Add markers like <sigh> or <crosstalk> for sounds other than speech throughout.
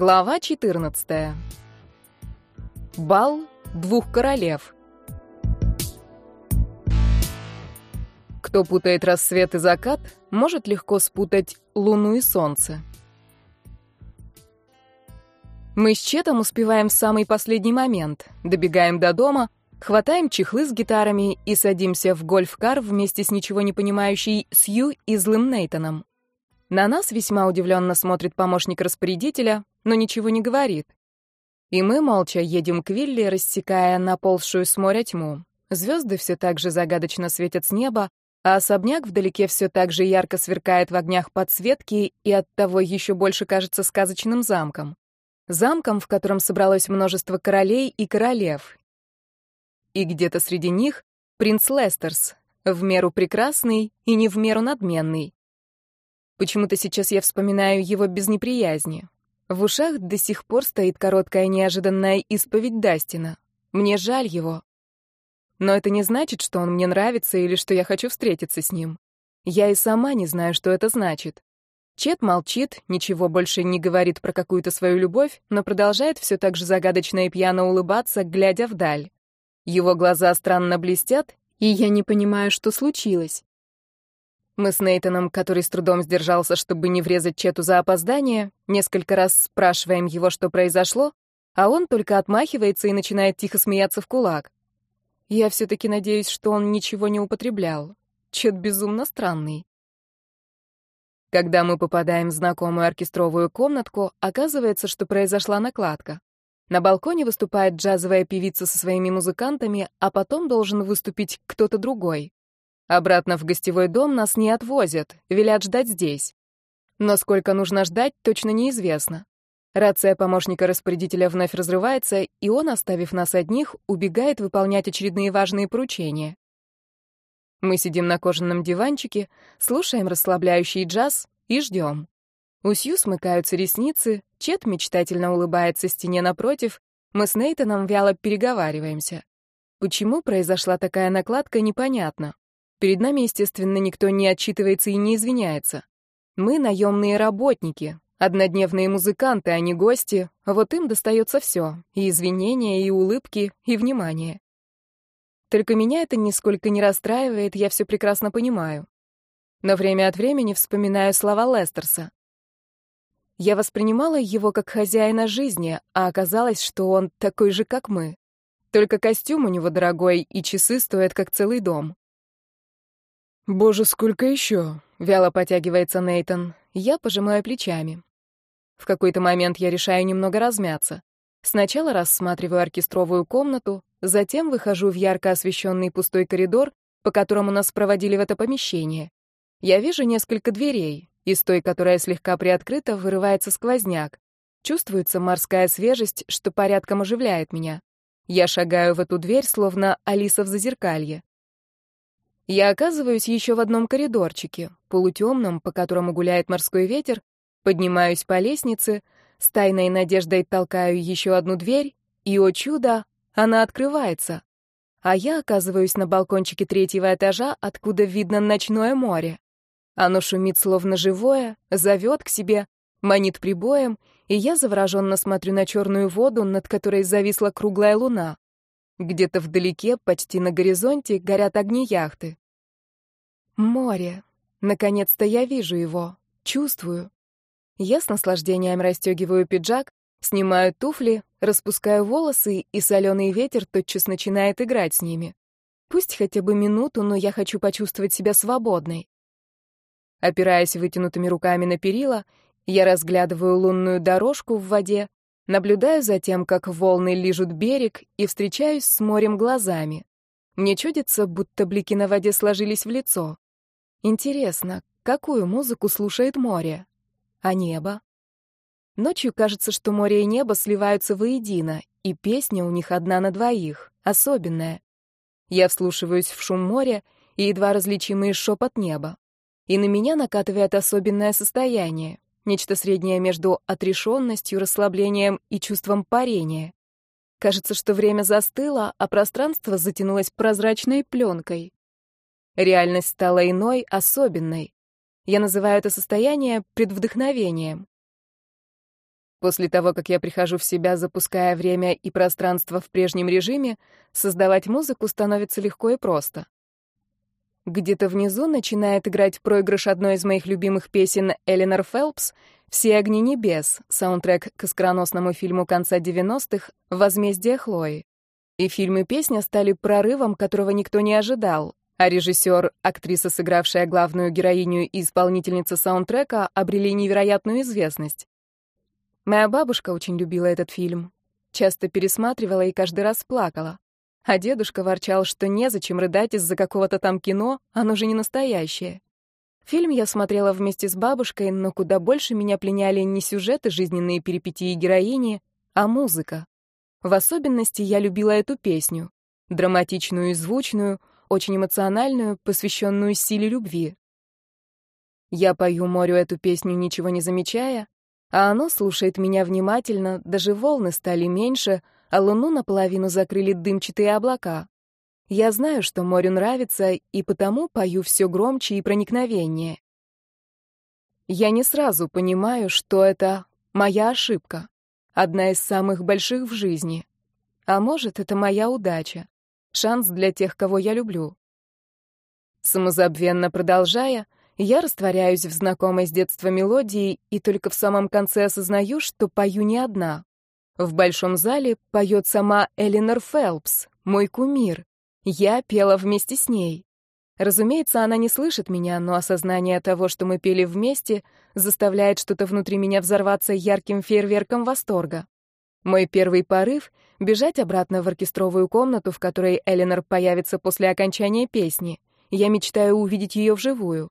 Глава 14. Бал двух королев. Кто путает рассвет и закат, может легко спутать луну и солнце. Мы с Четом успеваем в самый последний момент, добегаем до дома, хватаем чехлы с гитарами и садимся в гольф-кар вместе с ничего не понимающей Сью и злым Нейтаном. На нас весьма удивленно смотрит помощник распорядителя, но ничего не говорит. И мы молча едем к вилле, рассекая наползшую с моря тьму. Звезды все так же загадочно светят с неба, а особняк вдалеке все так же ярко сверкает в огнях подсветки и оттого еще больше кажется сказочным замком. Замком, в котором собралось множество королей и королев. И где-то среди них принц Лестерс, в меру прекрасный и не в меру надменный. Почему-то сейчас я вспоминаю его без неприязни. В ушах до сих пор стоит короткая неожиданная исповедь Дастина. Мне жаль его. Но это не значит, что он мне нравится или что я хочу встретиться с ним. Я и сама не знаю, что это значит. Чет молчит, ничего больше не говорит про какую-то свою любовь, но продолжает все так же загадочно и пьяно улыбаться, глядя вдаль. Его глаза странно блестят, и я не понимаю, что случилось. Мы с Нейтаном, который с трудом сдержался, чтобы не врезать Чету за опоздание, несколько раз спрашиваем его, что произошло, а он только отмахивается и начинает тихо смеяться в кулак. Я все-таки надеюсь, что он ничего не употреблял. Чет безумно странный. Когда мы попадаем в знакомую оркестровую комнатку, оказывается, что произошла накладка. На балконе выступает джазовая певица со своими музыкантами, а потом должен выступить кто-то другой. Обратно в гостевой дом нас не отвозят, велят ждать здесь. Но сколько нужно ждать, точно неизвестно. Рация помощника распорядителя вновь разрывается, и он, оставив нас одних, убегает выполнять очередные важные поручения. Мы сидим на кожаном диванчике, слушаем расслабляющий джаз и ждем. У Сью смыкаются ресницы, Чет мечтательно улыбается стене напротив, мы с Нейтаном вяло переговариваемся. Почему произошла такая накладка, непонятно. Перед нами, естественно, никто не отчитывается и не извиняется. Мы наемные работники, однодневные музыканты, а не гости, вот им достается все — и извинения, и улыбки, и внимание. Только меня это нисколько не расстраивает, я все прекрасно понимаю. Но время от времени вспоминаю слова Лестерса. Я воспринимала его как хозяина жизни, а оказалось, что он такой же, как мы. Только костюм у него дорогой, и часы стоят как целый дом. «Боже, сколько еще?» — вяло потягивается Нейтон. Я пожимаю плечами. В какой-то момент я решаю немного размяться. Сначала рассматриваю оркестровую комнату, затем выхожу в ярко освещенный пустой коридор, по которому нас проводили в это помещение. Я вижу несколько дверей. Из той, которая слегка приоткрыта, вырывается сквозняк. Чувствуется морская свежесть, что порядком оживляет меня. Я шагаю в эту дверь, словно Алиса в зазеркалье. Я оказываюсь еще в одном коридорчике, полутемном, по которому гуляет морской ветер, поднимаюсь по лестнице, с тайной надеждой толкаю еще одну дверь, и, о чудо, она открывается. А я оказываюсь на балкончике третьего этажа, откуда видно ночное море. Оно шумит словно живое, зовет к себе, манит прибоем, и я завороженно смотрю на черную воду, над которой зависла круглая луна. Где-то вдалеке, почти на горизонте, горят огни яхты. Море. Наконец-то я вижу его, чувствую. Я с наслаждением расстегиваю пиджак, снимаю туфли, распускаю волосы, и соленый ветер тотчас начинает играть с ними. Пусть хотя бы минуту, но я хочу почувствовать себя свободной. Опираясь вытянутыми руками на перила, я разглядываю лунную дорожку в воде, Наблюдаю за тем, как волны лижут берег, и встречаюсь с морем глазами. Мне чудится, будто блики на воде сложились в лицо. Интересно, какую музыку слушает море? А небо? Ночью кажется, что море и небо сливаются воедино, и песня у них одна на двоих, особенная. Я вслушиваюсь в шум моря и едва различимый шепот неба. И на меня накатывает особенное состояние, Нечто среднее между отрешенностью, расслаблением и чувством парения. Кажется, что время застыло, а пространство затянулось прозрачной пленкой. Реальность стала иной, особенной. Я называю это состояние предвдохновением. После того, как я прихожу в себя, запуская время и пространство в прежнем режиме, создавать музыку становится легко и просто. Где-то внизу начинает играть проигрыш одной из моих любимых песен Эленор Фелпс «Все огни небес», саундтрек к искроносному фильму конца 90-х «Возмездие Хлои». И фильм и песня стали прорывом, которого никто не ожидал, а режиссер, актриса, сыгравшая главную героиню и исполнительница саундтрека, обрели невероятную известность. Моя бабушка очень любила этот фильм. Часто пересматривала и каждый раз плакала. А дедушка ворчал, что незачем рыдать из-за какого-то там кино, оно же не настоящее. Фильм я смотрела вместе с бабушкой, но куда больше меня пленяли не сюжеты, жизненные перипетии героини, а музыка. В особенности я любила эту песню. Драматичную и звучную, очень эмоциональную, посвященную силе любви. Я пою морю эту песню, ничего не замечая, а оно слушает меня внимательно, даже волны стали меньше, а луну наполовину закрыли дымчатые облака. Я знаю, что морю нравится, и потому пою все громче и проникновеннее. Я не сразу понимаю, что это моя ошибка, одна из самых больших в жизни. А может, это моя удача, шанс для тех, кого я люблю. Самозабвенно продолжая, я растворяюсь в знакомой с детства мелодии и только в самом конце осознаю, что пою не одна. В большом зале поет сама Эленор Фелпс, мой кумир. Я пела вместе с ней. Разумеется, она не слышит меня, но осознание того, что мы пели вместе, заставляет что-то внутри меня взорваться ярким фейерверком восторга. Мой первый порыв — бежать обратно в оркестровую комнату, в которой Эленор появится после окончания песни. Я мечтаю увидеть ее вживую.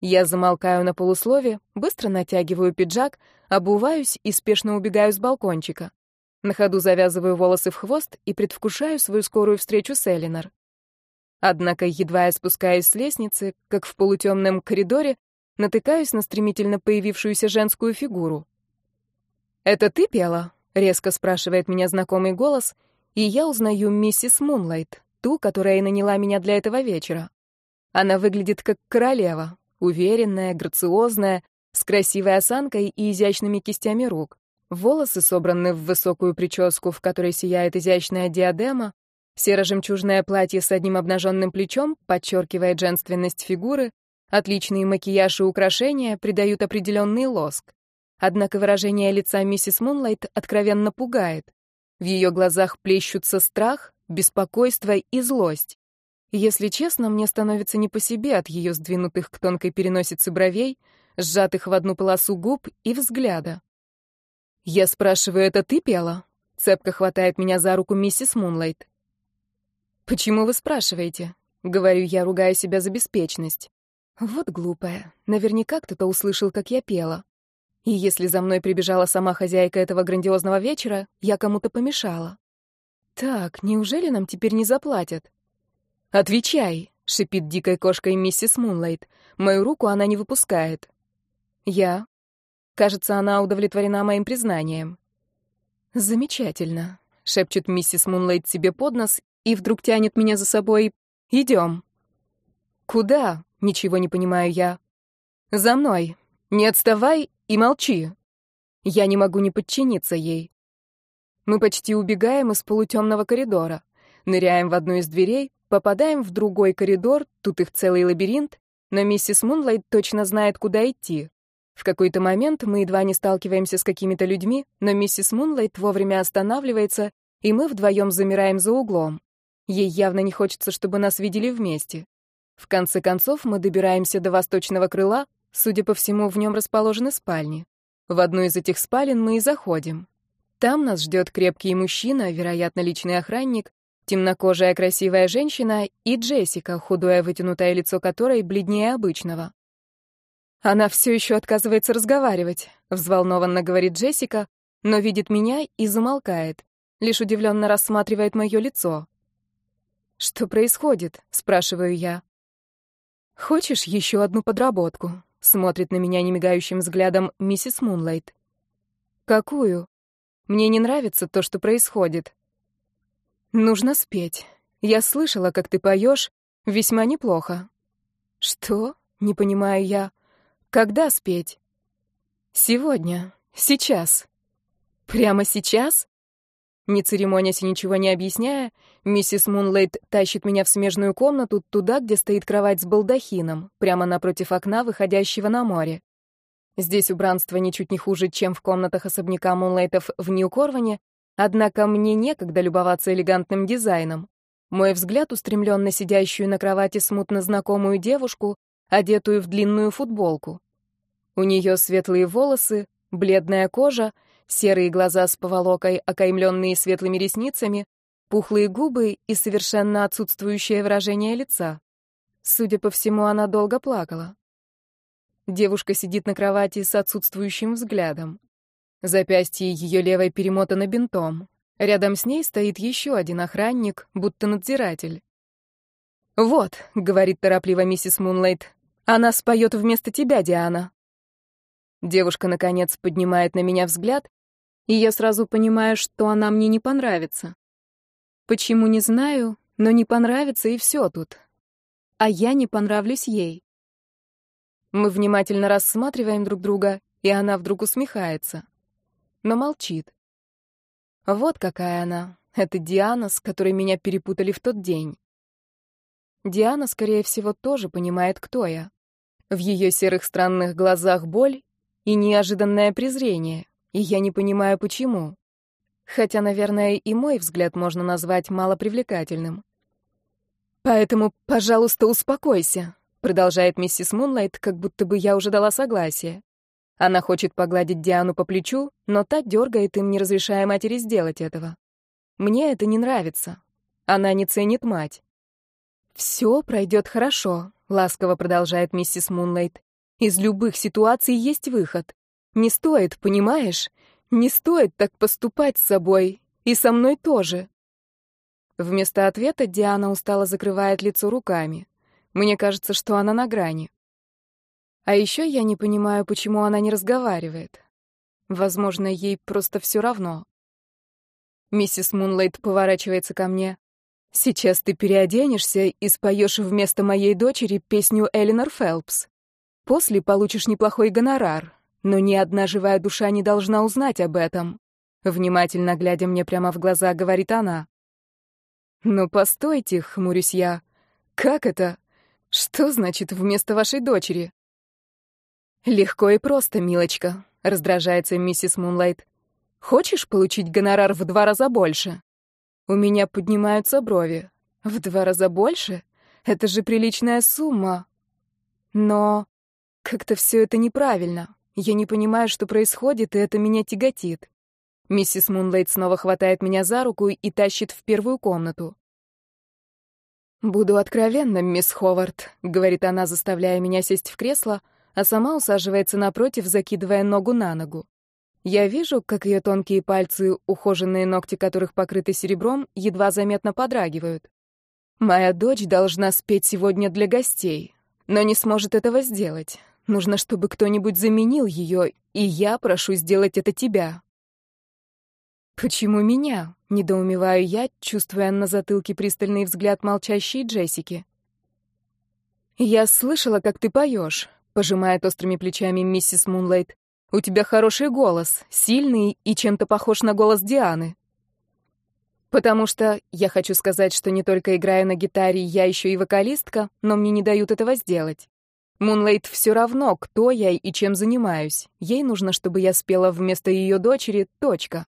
Я замолкаю на полуслове, быстро натягиваю пиджак, обуваюсь и спешно убегаю с балкончика. На ходу завязываю волосы в хвост и предвкушаю свою скорую встречу с Элинор. Однако, едва я спускаюсь с лестницы, как в полутемном коридоре, натыкаюсь на стремительно появившуюся женскую фигуру. «Это ты пела?» — резко спрашивает меня знакомый голос, и я узнаю миссис Мунлайт, ту, которая и наняла меня для этого вечера. Она выглядит как королева, Уверенная, грациозная, с красивой осанкой и изящными кистями рук. Волосы собраны в высокую прическу, в которой сияет изящная диадема. Серо-жемчужное платье с одним обнаженным плечом подчеркивает женственность фигуры. Отличный макияж и украшения придают определенный лоск. Однако выражение лица миссис Мунлайт откровенно пугает. В ее глазах плещутся страх, беспокойство и злость. Если честно, мне становится не по себе от ее сдвинутых к тонкой переносице бровей, сжатых в одну полосу губ и взгляда. Я спрашиваю, это ты пела? Цепко хватает меня за руку миссис Мунлайт. «Почему вы спрашиваете?» — говорю я, ругая себя за беспечность. Вот глупая. Наверняка кто-то услышал, как я пела. И если за мной прибежала сама хозяйка этого грандиозного вечера, я кому-то помешала. Так, неужели нам теперь не заплатят? «Отвечай!» — шипит дикой кошкой миссис Мунлайт. Мою руку она не выпускает. «Я?» Кажется, она удовлетворена моим признанием. «Замечательно», — шепчет миссис Мунлайт себе под нос и вдруг тянет меня за собой. «Идем». «Куда?» — ничего не понимаю я. «За мной. Не отставай и молчи». Я не могу не подчиниться ей. Мы почти убегаем из полутемного коридора, ныряем в одну из дверей, Попадаем в другой коридор, тут их целый лабиринт, но миссис Мунлайт точно знает, куда идти. В какой-то момент мы едва не сталкиваемся с какими-то людьми, но миссис Мунлайт вовремя останавливается, и мы вдвоем замираем за углом. Ей явно не хочется, чтобы нас видели вместе. В конце концов, мы добираемся до восточного крыла, судя по всему, в нем расположены спальни. В одну из этих спален мы и заходим. Там нас ждет крепкий мужчина, вероятно, личный охранник, темнокожая красивая женщина и Джессика, худое вытянутое лицо которой бледнее обычного. Она все еще отказывается разговаривать, взволнованно говорит Джессика, но видит меня и замолкает, лишь удивленно рассматривает мое лицо. Что происходит? спрашиваю я. Хочешь еще одну подработку? смотрит на меня немигающим взглядом миссис Мунлайт. Какую? Мне не нравится то, что происходит. Нужно спеть. Я слышала, как ты поешь, весьма неплохо. Что? Не понимаю я. Когда спеть? Сегодня. Сейчас. Прямо сейчас? Не церемонясь и ничего не объясняя, миссис Мунлейт тащит меня в смежную комнату, туда, где стоит кровать с балдахином, прямо напротив окна, выходящего на море. Здесь убранство ничуть не хуже, чем в комнатах особняка Мунлейтов в Нью-Корване, однако мне некогда любоваться элегантным дизайном. Мой взгляд устремлен на сидящую на кровати смутно знакомую девушку, одетую в длинную футболку. У нее светлые волосы, бледная кожа — серые глаза с поволокой, окаймленные светлыми ресницами, пухлые губы и совершенно отсутствующее выражение лица. Судя по всему, она долго плакала. Девушка сидит на кровати с отсутствующим взглядом. Запястье ее левой перемотано бинтом. Рядом с ней стоит еще один охранник, будто надзиратель. «Вот», — говорит торопливо миссис Мунлайт, — «она споет вместо тебя, Диана». Девушка, наконец, поднимает на меня взгляд, и я сразу понимаю, что она мне не понравится. Почему, не знаю, но не понравится, и все тут. А я не понравлюсь ей. Мы внимательно рассматриваем друг друга, и она вдруг усмехается. Но молчит. Вот какая она. Это Диана, с которой меня перепутали в тот день. Диана, скорее всего, тоже понимает, кто я. В ее серых странных глазах боль и неожиданное презрение и я не понимаю, почему. Хотя, наверное, и мой взгляд можно назвать малопривлекательным. «Поэтому, пожалуйста, успокойся», — продолжает миссис Мунлайт, как будто бы я уже дала согласие. Она хочет погладить Диану по плечу, но та дергает им, не разрешая матери сделать этого. Мне это не нравится. Она не ценит мать. «Все пройдет хорошо», — ласково продолжает миссис Мунлайт. «Из любых ситуаций есть выход. Не стоит, понимаешь? Не стоит так поступать с собой. И со мной тоже. Вместо ответа Диана устало закрывает лицо руками. Мне кажется, что она на грани. А еще я не понимаю, почему она не разговаривает. Возможно, ей просто все равно. Миссис Мунлайт поворачивается ко мне. «Сейчас ты переоденешься и споешь вместо моей дочери песню Элинор Фелпс. После получишь неплохой гонорар. Но ни одна живая душа не должна узнать об этом. Внимательно глядя мне прямо в глаза, говорит она. «Ну, постойте», — хмурюсь я. «Как это? Что значит вместо вашей дочери?» «Легко и просто, милочка», — раздражается миссис Мунлайт. «Хочешь получить гонорар в два раза больше?» У меня поднимаются брови. В два раза больше? Это же приличная сумма. Но как-то все это неправильно. Я не понимаю, что происходит, и это меня тяготит. Миссис Мунлейт снова хватает меня за руку и тащит в первую комнату. «Буду откровенна, мисс Ховард», — говорит она, заставляя меня сесть в кресло, а сама усаживается напротив, закидывая ногу на ногу. Я вижу, как ее тонкие пальцы, ухоженные ногти которых покрыты серебром, едва заметно подрагивают. Моя дочь должна спеть сегодня для гостей, но не сможет этого сделать. Нужно, чтобы кто-нибудь заменил ее, и я прошу сделать это тебя. Почему меня? Недоумеваю я, чувствуя на затылке пристальный взгляд молчащей Джессики. Я слышала, как ты поешь, пожимает острыми плечами миссис Мунлайт. У тебя хороший голос, сильный и чем-то похож на голос Дианы. Потому что я хочу сказать, что не только играя на гитаре, я еще и вокалистка, но мне не дают этого сделать. Мунлейт все равно, кто я и чем занимаюсь. Ей нужно, чтобы я спела вместо ее дочери, точка.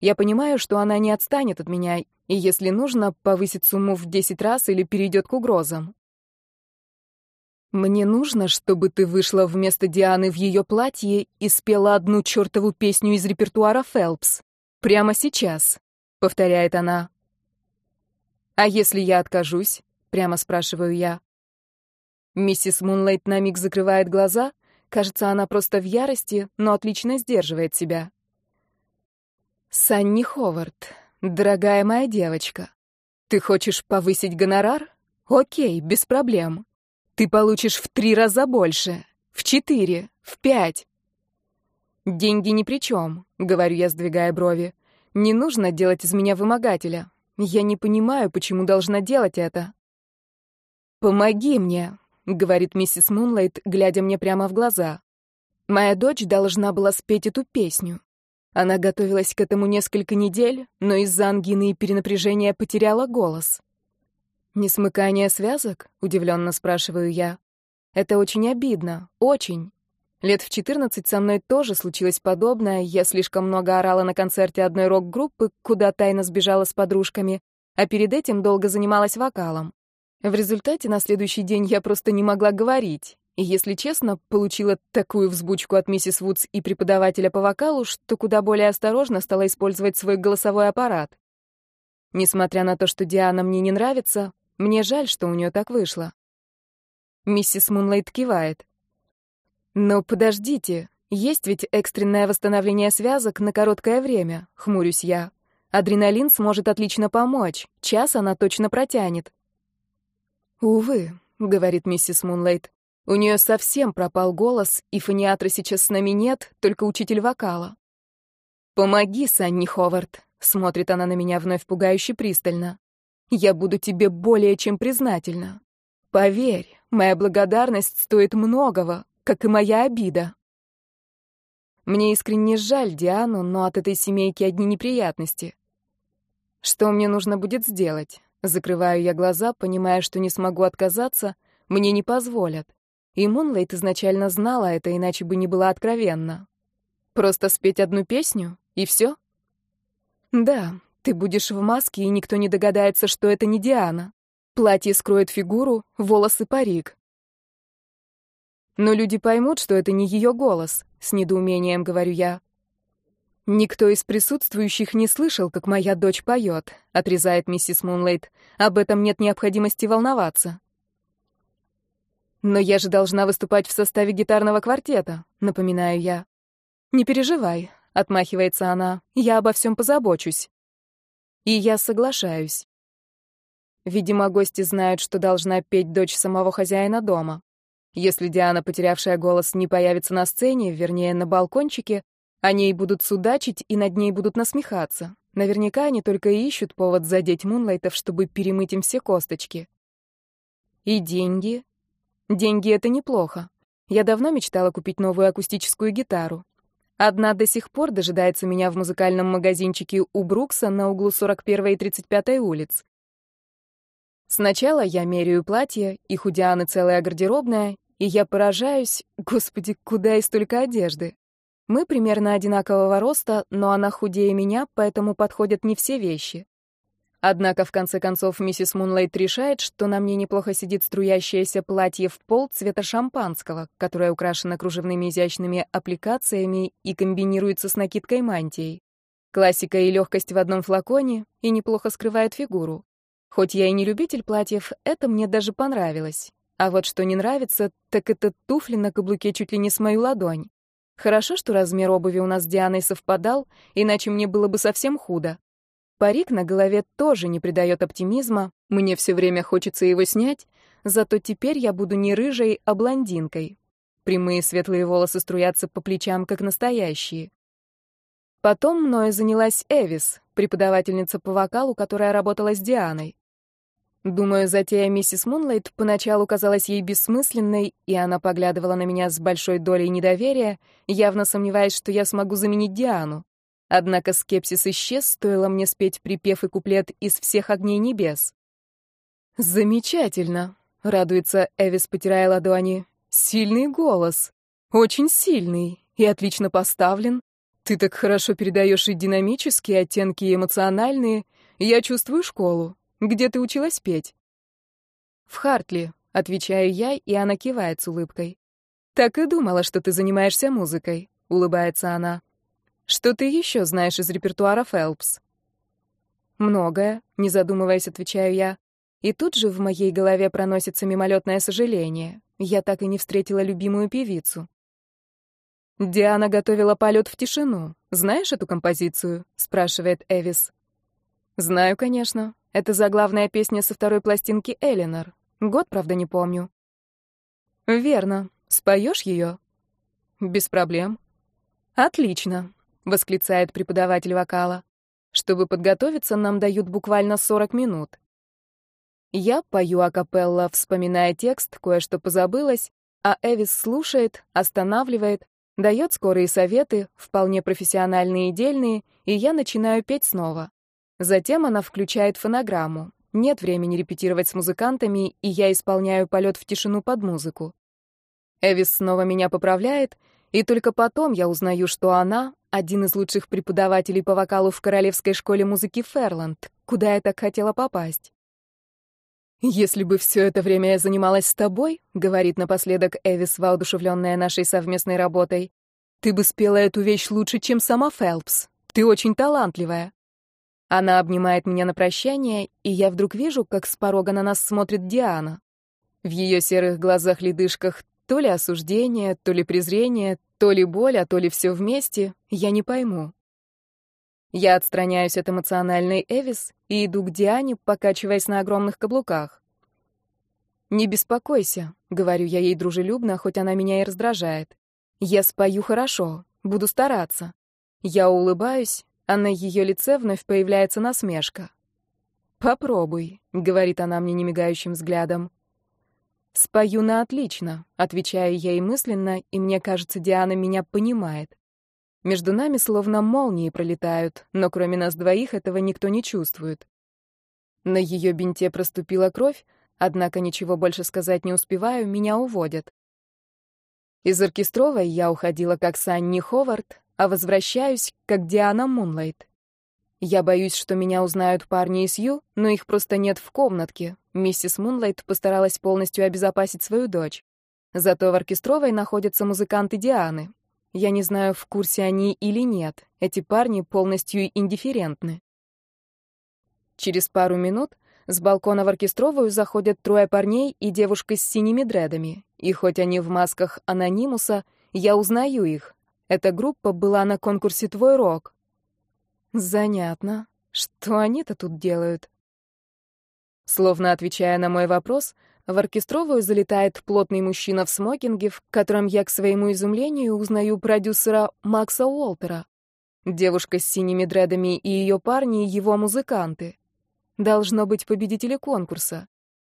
Я понимаю, что она не отстанет от меня, и если нужно, повысит сумму в 10 раз или перейдет к угрозам. Мне нужно, чтобы ты вышла вместо Дианы в ее платье и спела одну чертову песню из репертуара Фелпс. Прямо сейчас, — повторяет она. А если я откажусь? — прямо спрашиваю я. Миссис Мунлайт на миг закрывает глаза. Кажется, она просто в ярости, но отлично сдерживает себя. «Санни Ховард, дорогая моя девочка, ты хочешь повысить гонорар? Окей, без проблем. Ты получишь в три раза больше, в четыре, в пять. Деньги ни при чем, говорю я, сдвигая брови. Не нужно делать из меня вымогателя. Я не понимаю, почему должна делать это. Помоги мне, — говорит миссис Мунлайт, глядя мне прямо в глаза. «Моя дочь должна была спеть эту песню. Она готовилась к этому несколько недель, но из-за ангины и перенапряжения потеряла голос. «Несмыкание связок?» — удивленно спрашиваю я. «Это очень обидно, очень. Лет в 14 со мной тоже случилось подобное. Я слишком много орала на концерте одной рок-группы, куда тайно сбежала с подружками, а перед этим долго занималась вокалом. В результате на следующий день я просто не могла говорить. И, если честно, получила такую взбучку от миссис Вудс и преподавателя по вокалу, что куда более осторожно стала использовать свой голосовой аппарат. Несмотря на то, что Диана мне не нравится, мне жаль, что у нее так вышло. Миссис Мунлайт кивает. Но подождите, есть ведь экстренное восстановление связок на короткое время, хмурюсь я. Адреналин сможет отлично помочь, час она точно протянет. Увы, говорит миссис Мунлайт. У нее совсем пропал голос, и фониатра сейчас с нами нет, только учитель вокала. «Помоги, Санни Ховард», — смотрит она на меня вновь пугающе пристально. «Я буду тебе более чем признательна. Поверь, моя благодарность стоит многого, как и моя обида». Мне искренне жаль Диану, но от этой семейки одни неприятности. Что мне нужно будет сделать? Закрываю я глаза, понимая, что не смогу отказаться, мне не позволят. И Мунлайт изначально знала это, иначе бы не была откровенна. Просто спеть одну песню, и все? Да, ты будешь в маске, и никто не догадается, что это не Диана. Платье скроет фигуру, волосы парик. Но люди поймут, что это не ее голос, с недоумением говорю я. Никто из присутствующих не слышал, как моя дочь поет, отрезает миссис Мунлейт. Об этом нет необходимости волноваться. «Но я же должна выступать в составе гитарного квартета», — напоминаю я. «Не переживай», — отмахивается она, — «я обо всем позабочусь». И я соглашаюсь. Видимо, гости знают, что должна петь дочь самого хозяина дома. Если Диана, потерявшая голос, не появится на сцене, вернее, на балкончике, о ней будут судачить и над ней будут насмехаться. Наверняка они только и ищут повод задеть Мунлайтов, чтобы перемыть им все косточки. И деньги, Деньги — это неплохо. Я давно мечтала купить новую акустическую гитару. Одна до сих пор дожидается меня в музыкальном магазинчике у Брукса на углу 41 и 35 улиц. Сначала я меряю платье, их у Дианы целая гардеробная, и я поражаюсь, <laughs> господи, куда и столько одежды. Мы примерно одинакового роста, но она худее меня, поэтому подходят не все вещи. Однако, в конце концов, миссис Мунлайт решает, что на мне неплохо сидит струящееся платье в пол цвета шампанского, которое украшено кружевными изящными аппликациями и комбинируется с накидкой мантией. Классика и легкость в одном флаконе и неплохо скрывает фигуру. Хоть я и не любитель платьев, это мне даже понравилось. А вот что не нравится, так это туфли на каблуке чуть ли не с мою ладонь. Хорошо, что размер обуви у нас с Дианой совпадал, иначе мне было бы совсем худо. Парик на голове тоже не придает оптимизма, мне все время хочется его снять, зато теперь я буду не рыжей, а блондинкой. Прямые светлые волосы струятся по плечам, как настоящие. Потом мною занялась Эвис, преподавательница по вокалу, которая работала с Дианой. Думаю, затея миссис Мунлайт поначалу казалась ей бессмысленной, и она поглядывала на меня с большой долей недоверия, явно сомневаясь, что я смогу заменить Диану. Однако скепсис исчез, стоило мне спеть припев и куплет из всех огней небес. «Замечательно», — радуется Эвис, потирая ладони. «Сильный голос. Очень сильный и отлично поставлен. Ты так хорошо передаешь и динамические оттенки, и эмоциональные. Я чувствую школу. Где ты училась петь?» «В Хартли», — отвечаю я, и она кивает с улыбкой. «Так и думала, что ты занимаешься музыкой», — улыбается она. Что ты еще знаешь из репертуара Фелпс? Многое, не задумываясь, отвечаю я. И тут же в моей голове проносится мимолетное сожаление. Я так и не встретила любимую певицу. Диана готовила полет в тишину. Знаешь эту композицию? спрашивает Эвис. Знаю, конечно. Это заглавная песня со второй пластинки Элинор. Год, правда, не помню. Верно. Споешь ее? Без проблем. Отлично. — восклицает преподаватель вокала. «Чтобы подготовиться, нам дают буквально 40 минут». Я пою акапелла, вспоминая текст, кое-что позабылось, а Эвис слушает, останавливает, Дает скорые советы, вполне профессиональные и дельные, и я начинаю петь снова. Затем она включает фонограмму. Нет времени репетировать с музыкантами, и я исполняю полет в тишину под музыку. Эвис снова меня поправляет, и только потом я узнаю, что она — один из лучших преподавателей по вокалу в Королевской школе музыки Ферланд, куда я так хотела попасть. «Если бы все это время я занималась с тобой», — говорит напоследок Эвис, воодушевленная нашей совместной работой, «ты бы спела эту вещь лучше, чем сама Фелпс. Ты очень талантливая». Она обнимает меня на прощание, и я вдруг вижу, как с порога на нас смотрит Диана. В ее серых глазах-ледышках то ли осуждение, то ли презрение, то ли боль, а то ли все вместе, я не пойму. Я отстраняюсь от эмоциональной Эвис и иду к Диане, покачиваясь на огромных каблуках. «Не беспокойся», — говорю я ей дружелюбно, хоть она меня и раздражает. «Я спою хорошо, буду стараться». Я улыбаюсь, а на ее лице вновь появляется насмешка. «Попробуй», — говорит она мне немигающим взглядом. «Спою на отлично», — отвечаю я ей мысленно, и мне кажется, Диана меня понимает. Между нами словно молнии пролетают, но кроме нас двоих этого никто не чувствует. На ее бинте проступила кровь, однако ничего больше сказать не успеваю, меня уводят. Из оркестровой я уходила как Санни Ховард, а возвращаюсь, как Диана Мунлайт. Я боюсь, что меня узнают парни из Ю, но их просто нет в комнатке. Миссис Мунлайт постаралась полностью обезопасить свою дочь. Зато в оркестровой находятся музыканты Дианы. Я не знаю, в курсе они или нет. Эти парни полностью индифферентны. Через пару минут с балкона в оркестровую заходят трое парней и девушка с синими дредами. И хоть они в масках анонимуса, я узнаю их. Эта группа была на конкурсе «Твой рок». Занятно. Что они-то тут делают? Словно отвечая на мой вопрос, в оркестровую залетает плотный мужчина в смокинге, в котором я, к своему изумлению, узнаю продюсера Макса Уолтера. Девушка с синими дредами и ее парни — его музыканты. Должно быть победители конкурса.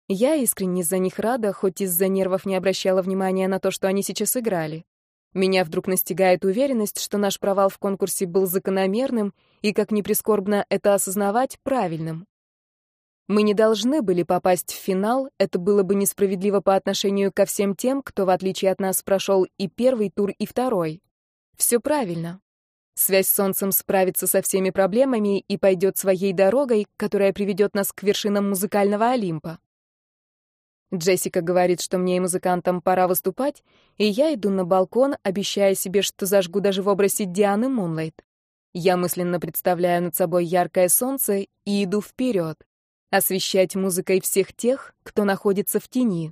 Я искренне за них рада, хоть из-за нервов не обращала внимания на то, что они сейчас играли. Меня вдруг настигает уверенность, что наш провал в конкурсе был закономерным и, как ни прискорбно это осознавать, правильным. Мы не должны были попасть в финал, это было бы несправедливо по отношению ко всем тем, кто, в отличие от нас, прошел и первый тур, и второй. Все правильно. Связь с Солнцем справится со всеми проблемами и пойдет своей дорогой, которая приведет нас к вершинам музыкального Олимпа. Джессика говорит, что мне и музыкантам пора выступать, и я иду на балкон, обещая себе, что зажгу даже в образе Дианы Мунлайт. Я мысленно представляю над собой яркое солнце и иду вперед, освещать музыкой всех тех, кто находится в тени.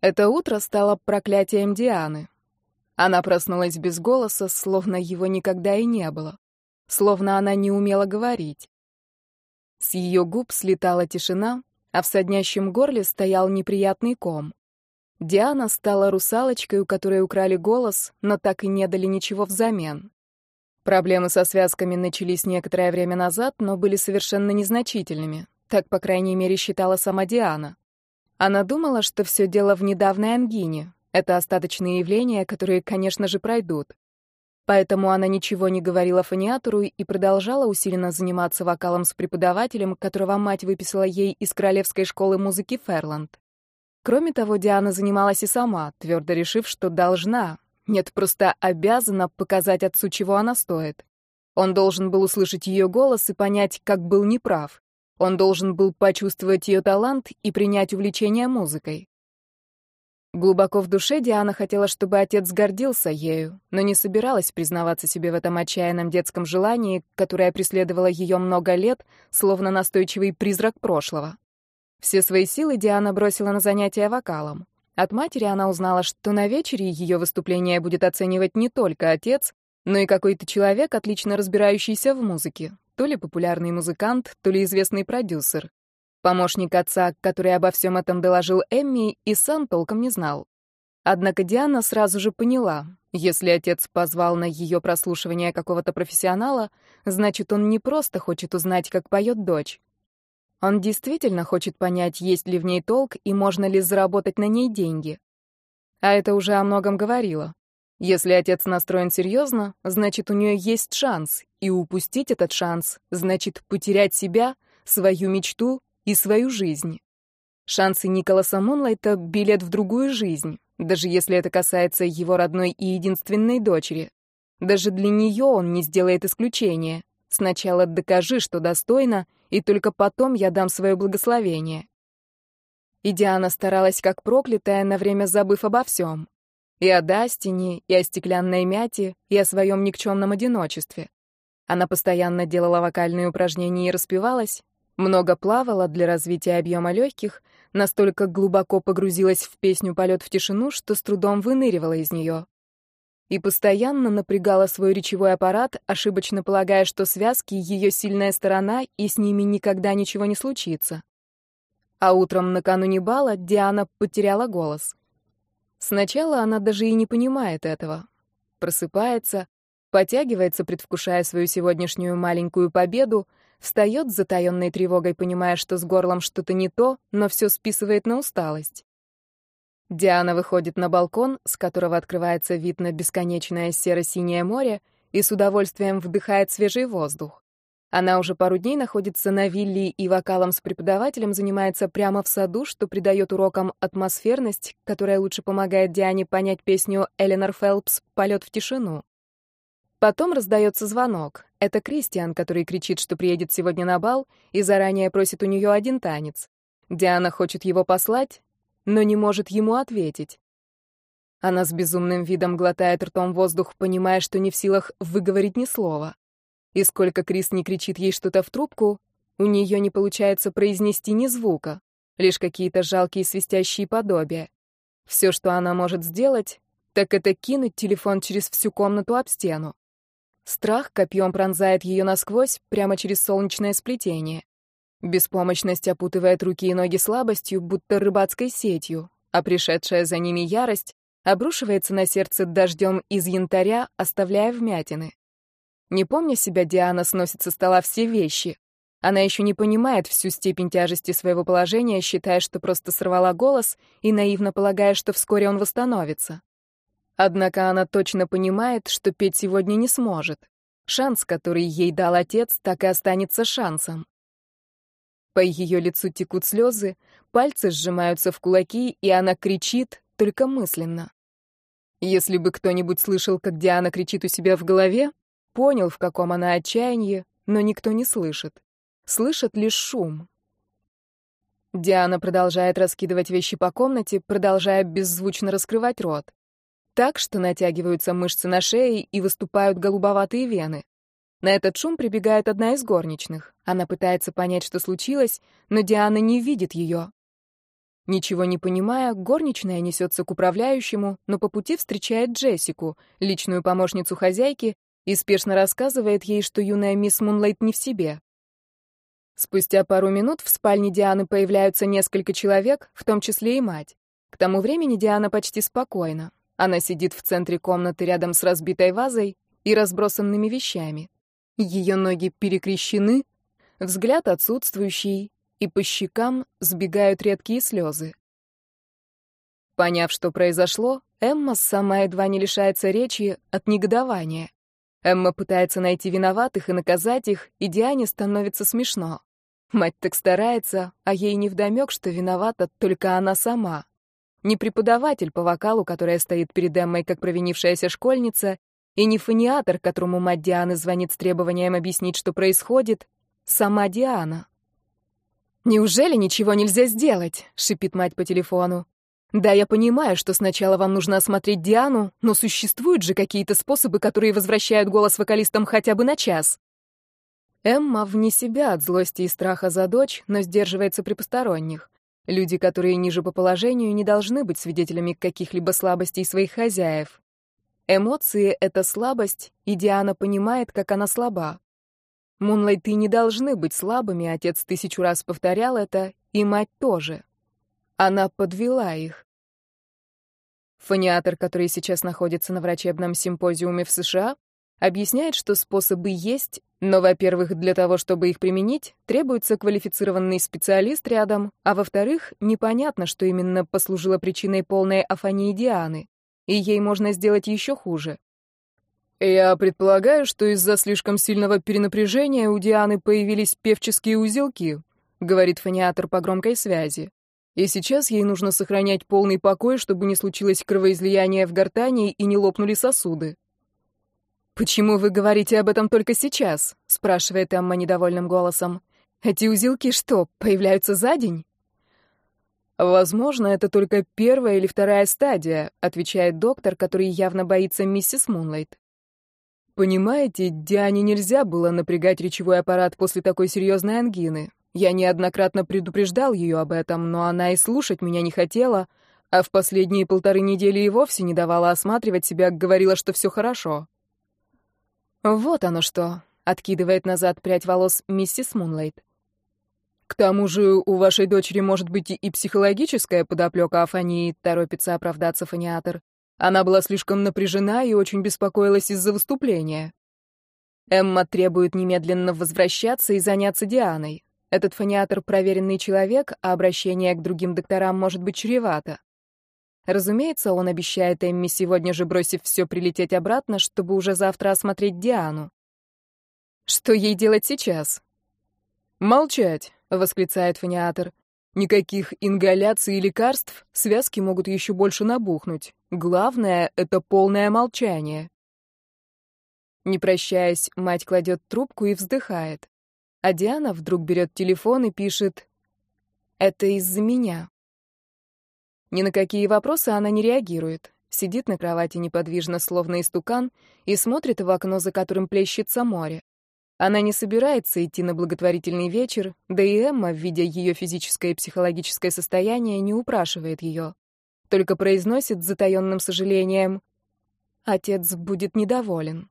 Это утро стало проклятием Дианы. Она проснулась без голоса, словно его никогда и не было, словно она не умела говорить. С ее губ слетала тишина, а в соднящем горле стоял неприятный ком. Диана стала русалочкой, у которой украли голос, но так и не дали ничего взамен. Проблемы со связками начались некоторое время назад, но были совершенно незначительными. Так, по крайней мере, считала сама Диана. Она думала, что все дело в недавней ангине. Это остаточные явления, которые, конечно же, пройдут. Поэтому она ничего не говорила фониатору и продолжала усиленно заниматься вокалом с преподавателем, которого мать выписала ей из Королевской школы музыки Ферланд. Кроме того, Диана занималась и сама, твердо решив, что должна, нет, просто обязана показать отцу, чего она стоит. Он должен был услышать ее голос и понять, как был неправ. Он должен был почувствовать ее талант и принять увлечение музыкой. Глубоко в душе Диана хотела, чтобы отец гордился ею, но не собиралась признаваться себе в этом отчаянном детском желании, которое преследовало ее много лет, словно настойчивый призрак прошлого. Все свои силы Диана бросила на занятия вокалом. От матери она узнала, что на вечере ее выступление будет оценивать не только отец, но и какой-то человек, отлично разбирающийся в музыке, то ли популярный музыкант, то ли известный продюсер. Помощник отца, который обо всем этом доложил Эмми, и сам толком не знал. Однако Диана сразу же поняла, если отец позвал на ее прослушивание какого-то профессионала, значит, он не просто хочет узнать, как поет дочь. Он действительно хочет понять, есть ли в ней толк и можно ли заработать на ней деньги. А это уже о многом говорило. Если отец настроен серьезно, значит, у нее есть шанс, и упустить этот шанс значит потерять себя, свою мечту и свою жизнь. Шансы Николаса Мунлайта — билет в другую жизнь, даже если это касается его родной и единственной дочери. Даже для нее он не сделает исключения. Сначала докажи, что достойно, и только потом я дам свое благословение. И Диана старалась как проклятая, на время забыв обо всем. И о Дастине, и о стеклянной мяте, и о своем никчемном одиночестве. Она постоянно делала вокальные упражнения и распевалась, много плавала для развития объема легких, настолько глубоко погрузилась в песню «Полет в тишину», что с трудом выныривала из нее. И постоянно напрягала свой речевой аппарат, ошибочно полагая, что связки — ее сильная сторона, и с ними никогда ничего не случится. А утром накануне бала Диана потеряла голос. Сначала она даже и не понимает этого. Просыпается, потягивается, предвкушая свою сегодняшнюю маленькую победу, Встает с затаённой тревогой, понимая, что с горлом что-то не то, но все списывает на усталость. Диана выходит на балкон, с которого открывается вид на бесконечное серо-синее море, и с удовольствием вдыхает свежий воздух. Она уже пару дней находится на вилле и вокалом с преподавателем занимается прямо в саду, что придает урокам атмосферность, которая лучше помогает Диане понять песню Эленор Фелпс «Полет в тишину». Потом раздается звонок. Это Кристиан, который кричит, что приедет сегодня на бал и заранее просит у нее один танец. Диана хочет его послать, но не может ему ответить. Она с безумным видом глотает ртом воздух, понимая, что не в силах выговорить ни слова. И сколько Крис не кричит ей что-то в трубку, у нее не получается произнести ни звука, лишь какие-то жалкие свистящие подобия. Все, что она может сделать, так это кинуть телефон через всю комнату об стену. Страх копьем пронзает ее насквозь, прямо через солнечное сплетение. Беспомощность опутывает руки и ноги слабостью, будто рыбацкой сетью, а пришедшая за ними ярость обрушивается на сердце дождем из янтаря, оставляя вмятины. Не помня себя, Диана сносит со стола все вещи. Она еще не понимает всю степень тяжести своего положения, считая, что просто сорвала голос и наивно полагая, что вскоре он восстановится. Однако она точно понимает, что петь сегодня не сможет. Шанс, который ей дал отец, так и останется шансом. По ее лицу текут слезы, пальцы сжимаются в кулаки, и она кричит, только мысленно. Если бы кто-нибудь слышал, как Диана кричит у себя в голове, понял, в каком она отчаянии, но никто не слышит. Слышат лишь шум. Диана продолжает раскидывать вещи по комнате, продолжая беззвучно раскрывать рот так, что натягиваются мышцы на шее и выступают голубоватые вены. На этот шум прибегает одна из горничных. Она пытается понять, что случилось, но Диана не видит ее. Ничего не понимая, горничная несется к управляющему, но по пути встречает Джессику, личную помощницу хозяйки, и спешно рассказывает ей, что юная мисс Мунлайт не в себе. Спустя пару минут в спальне Дианы появляются несколько человек, в том числе и мать. К тому времени Диана почти спокойна. Она сидит в центре комнаты рядом с разбитой вазой и разбросанными вещами. Ее ноги перекрещены, взгляд отсутствующий, и по щекам сбегают редкие слезы. Поняв, что произошло, Эмма сама едва не лишается речи от негодования. Эмма пытается найти виноватых и наказать их, и Диане становится смешно. Мать так старается, а ей невдомек, что виновата только она сама. Не преподаватель по вокалу, которая стоит перед Эммой как провинившаяся школьница, и не фониатор, которому мать Дианы звонит с требованием объяснить, что происходит, сама Диана. «Неужели ничего нельзя сделать?» — шипит мать по телефону. «Да, я понимаю, что сначала вам нужно осмотреть Диану, но существуют же какие-то способы, которые возвращают голос вокалистам хотя бы на час». Эмма вне себя от злости и страха за дочь, но сдерживается при посторонних. Люди, которые ниже по положению, не должны быть свидетелями каких-либо слабостей своих хозяев. Эмоции — это слабость, и Диана понимает, как она слаба. Мунлайты не должны быть слабыми, отец тысячу раз повторял это, и мать тоже. Она подвела их. Фониатор, который сейчас находится на врачебном симпозиуме в США, объясняет, что способы есть Но, во-первых, для того, чтобы их применить, требуется квалифицированный специалист рядом, а во-вторых, непонятно, что именно послужило причиной полной афонии Дианы, и ей можно сделать еще хуже. Я предполагаю, что из-за слишком сильного перенапряжения у Дианы появились певческие узелки, говорит фониатор по громкой связи. И сейчас ей нужно сохранять полный покой, чтобы не случилось кровоизлияние в гортани и не лопнули сосуды. «Почему вы говорите об этом только сейчас?» — спрашивает Эмма недовольным голосом. «Эти узелки что, появляются за день?» «Возможно, это только первая или вторая стадия», — отвечает доктор, который явно боится миссис Мунлайт. «Понимаете, Диане нельзя было напрягать речевой аппарат после такой серьезной ангины. Я неоднократно предупреждал ее об этом, но она и слушать меня не хотела, а в последние полторы недели и вовсе не давала осматривать себя, говорила, что все хорошо». «Вот оно что», — откидывает назад прядь волос миссис Мунлайт. «К тому же у вашей дочери может быть и психологическая подоплека афонии», — торопится оправдаться фониатор. Она была слишком напряжена и очень беспокоилась из-за выступления. Эмма требует немедленно возвращаться и заняться Дианой. Этот фониатор — проверенный человек, а обращение к другим докторам может быть чревато. Разумеется, он обещает Эмми сегодня же, бросив все, прилететь обратно, чтобы уже завтра осмотреть Диану. Что ей делать сейчас? «Молчать», — восклицает фониатор. «Никаких ингаляций и лекарств, связки могут еще больше набухнуть. Главное — это полное молчание». Не прощаясь, мать кладет трубку и вздыхает. А Диана вдруг берет телефон и пишет «Это из-за меня». Ни на какие вопросы она не реагирует. Сидит на кровати неподвижно, словно истукан, и смотрит в окно, за которым плещется море. Она не собирается идти на благотворительный вечер, да и Эмма, видя ее физическое и психологическое состояние, не упрашивает ее. Только произносит с затаённым сожалением «Отец будет недоволен».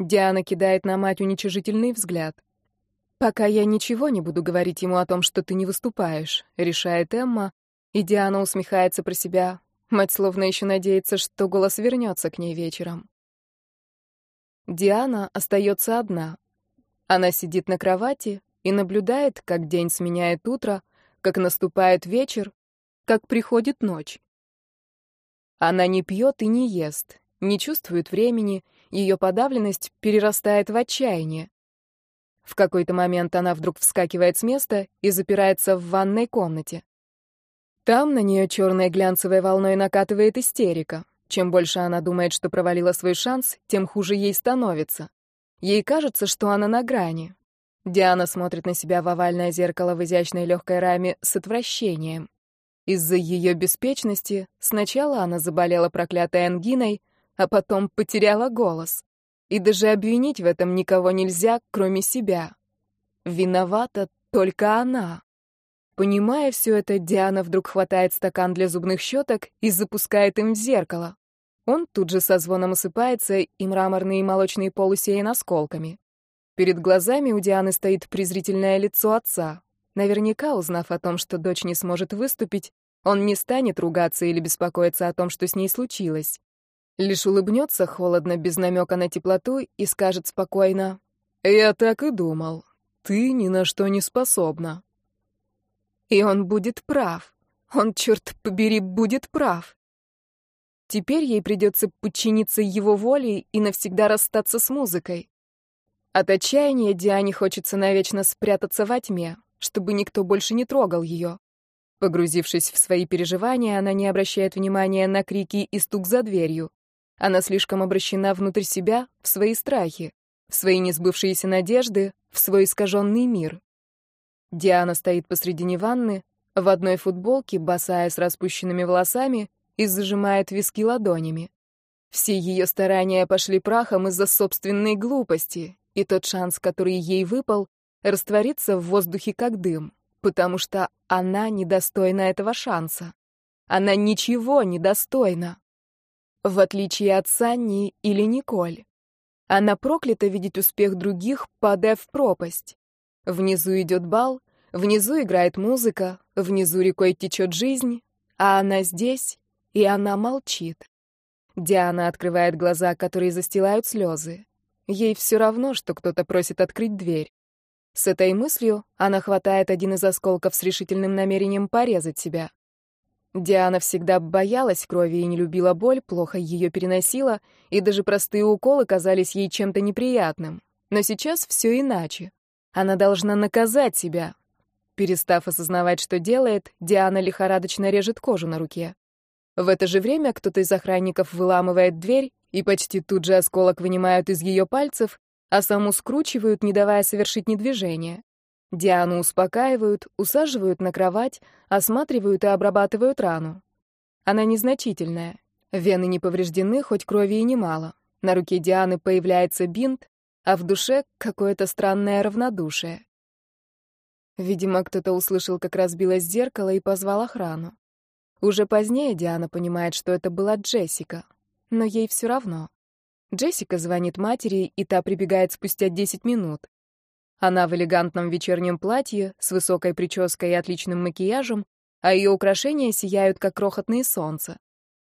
Диана кидает на мать уничижительный взгляд. «Пока я ничего не буду говорить ему о том, что ты не выступаешь», — решает Эмма, и Диана усмехается про себя. Мать словно еще надеется, что голос вернется к ней вечером. Диана остается одна. Она сидит на кровати и наблюдает, как день сменяет утро, как наступает вечер, как приходит ночь. Она не пьет и не ест, не чувствует времени, ее подавленность перерастает в отчаяние. В какой-то момент она вдруг вскакивает с места и запирается в ванной комнате. Там на нее черной глянцевой волной накатывает истерика. Чем больше она думает, что провалила свой шанс, тем хуже ей становится. Ей кажется, что она на грани. Диана смотрит на себя в овальное зеркало в изящной легкой раме с отвращением. Из-за ее беспечности сначала она заболела проклятой ангиной, а потом потеряла голос. И даже обвинить в этом никого нельзя, кроме себя. Виновата только она. Понимая все это, Диана вдруг хватает стакан для зубных щеток и запускает им в зеркало. Он тут же со звоном осыпается, и мраморный и молочный пол усеян осколками. Перед глазами у Дианы стоит презрительное лицо отца. Наверняка, узнав о том, что дочь не сможет выступить, он не станет ругаться или беспокоиться о том, что с ней случилось. Лишь улыбнется холодно, без намека на теплоту, и скажет спокойно, «Я так и думал. Ты ни на что не способна». И он будет прав. Он, черт побери, будет прав. Теперь ей придется подчиниться его воле и навсегда расстаться с музыкой. От отчаяния Диане хочется навечно спрятаться во тьме, чтобы никто больше не трогал ее. Погрузившись в свои переживания, она не обращает внимания на крики и стук за дверью. Она слишком обращена внутрь себя, в свои страхи, в свои несбывшиеся надежды, в свой искаженный мир. Диана стоит посредине ванны, в одной футболке, босая с распущенными волосами, и зажимает виски ладонями. Все ее старания пошли прахом из-за собственной глупости, и тот шанс, который ей выпал, растворится в воздухе как дым, потому что она недостойна этого шанса. Она ничего не достойна. В отличие от Санни или Николь. Она проклята видеть успех других, падая в пропасть. Внизу идет бал, внизу играет музыка, внизу рекой течет жизнь, а она здесь, и она молчит. Диана открывает глаза, которые застилают слезы. Ей все равно, что кто-то просит открыть дверь. С этой мыслью она хватает один из осколков с решительным намерением порезать себя. Диана всегда боялась крови и не любила боль, плохо ее переносила, и даже простые уколы казались ей чем-то неприятным. Но сейчас все иначе. Она должна наказать себя. Перестав осознавать, что делает, Диана лихорадочно режет кожу на руке. В это же время кто-то из охранников выламывает дверь, и почти тут же осколок вынимают из ее пальцев, а саму скручивают, не давая совершить ни движения. Диану успокаивают, усаживают на кровать, осматривают и обрабатывают рану. Она незначительная. Вены не повреждены, хоть крови и немало. На руке Дианы появляется бинт, а в душе какое-то странное равнодушие. Видимо, кто-то услышал, как разбилось зеркало и позвал охрану. Уже позднее Диана понимает, что это была Джессика, но ей все равно. Джессика звонит матери, и та прибегает спустя 10 минут. Она в элегантном вечернем платье, с высокой прической и отличным макияжем, а ее украшения сияют, как крохотные солнца.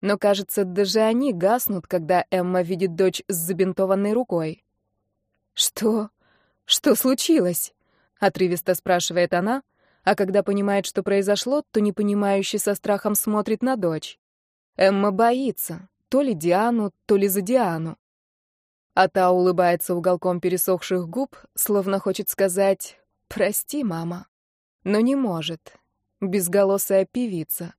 Но, кажется, даже они гаснут, когда Эмма видит дочь с забинтованной рукой. «Что? Что случилось?» — отрывисто спрашивает она, а когда понимает, что произошло, то непонимающе со страхом смотрит на дочь. Эмма боится, то ли Диану, то ли за Диану. А та улыбается уголком пересохших губ, словно хочет сказать «Прости, мама». Но не может. Безголосая певица.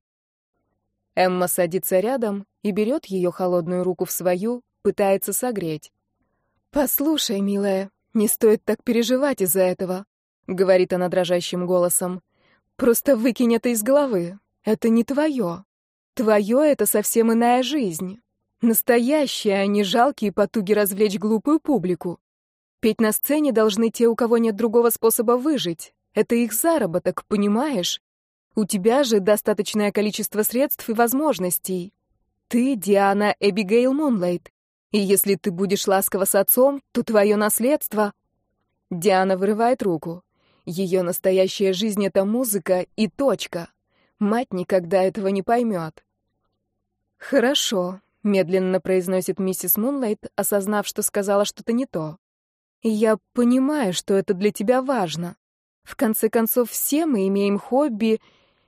Эмма садится рядом и берет ее холодную руку в свою, пытается согреть. «Послушай, милая, не стоит так переживать из-за этого», — говорит она дрожащим голосом. «Просто выкинь это из головы. Это не твое. Твое — это совсем иная жизнь. Настоящие, а не жалкие потуги развлечь глупую публику. Петь на сцене должны те, у кого нет другого способа выжить. Это их заработок, понимаешь? У тебя же достаточное количество средств и возможностей. Ты Диана Эбигейл Мунлайт. И если ты будешь ласково с отцом, то твое наследство... Диана вырывает руку. Ее настоящая жизнь — это музыка и точка. Мать никогда этого не поймет. Хорошо, — медленно произносит миссис Мунлайт, осознав, что сказала что-то не то. «Я понимаю, что это для тебя важно. В конце концов, все мы имеем хобби,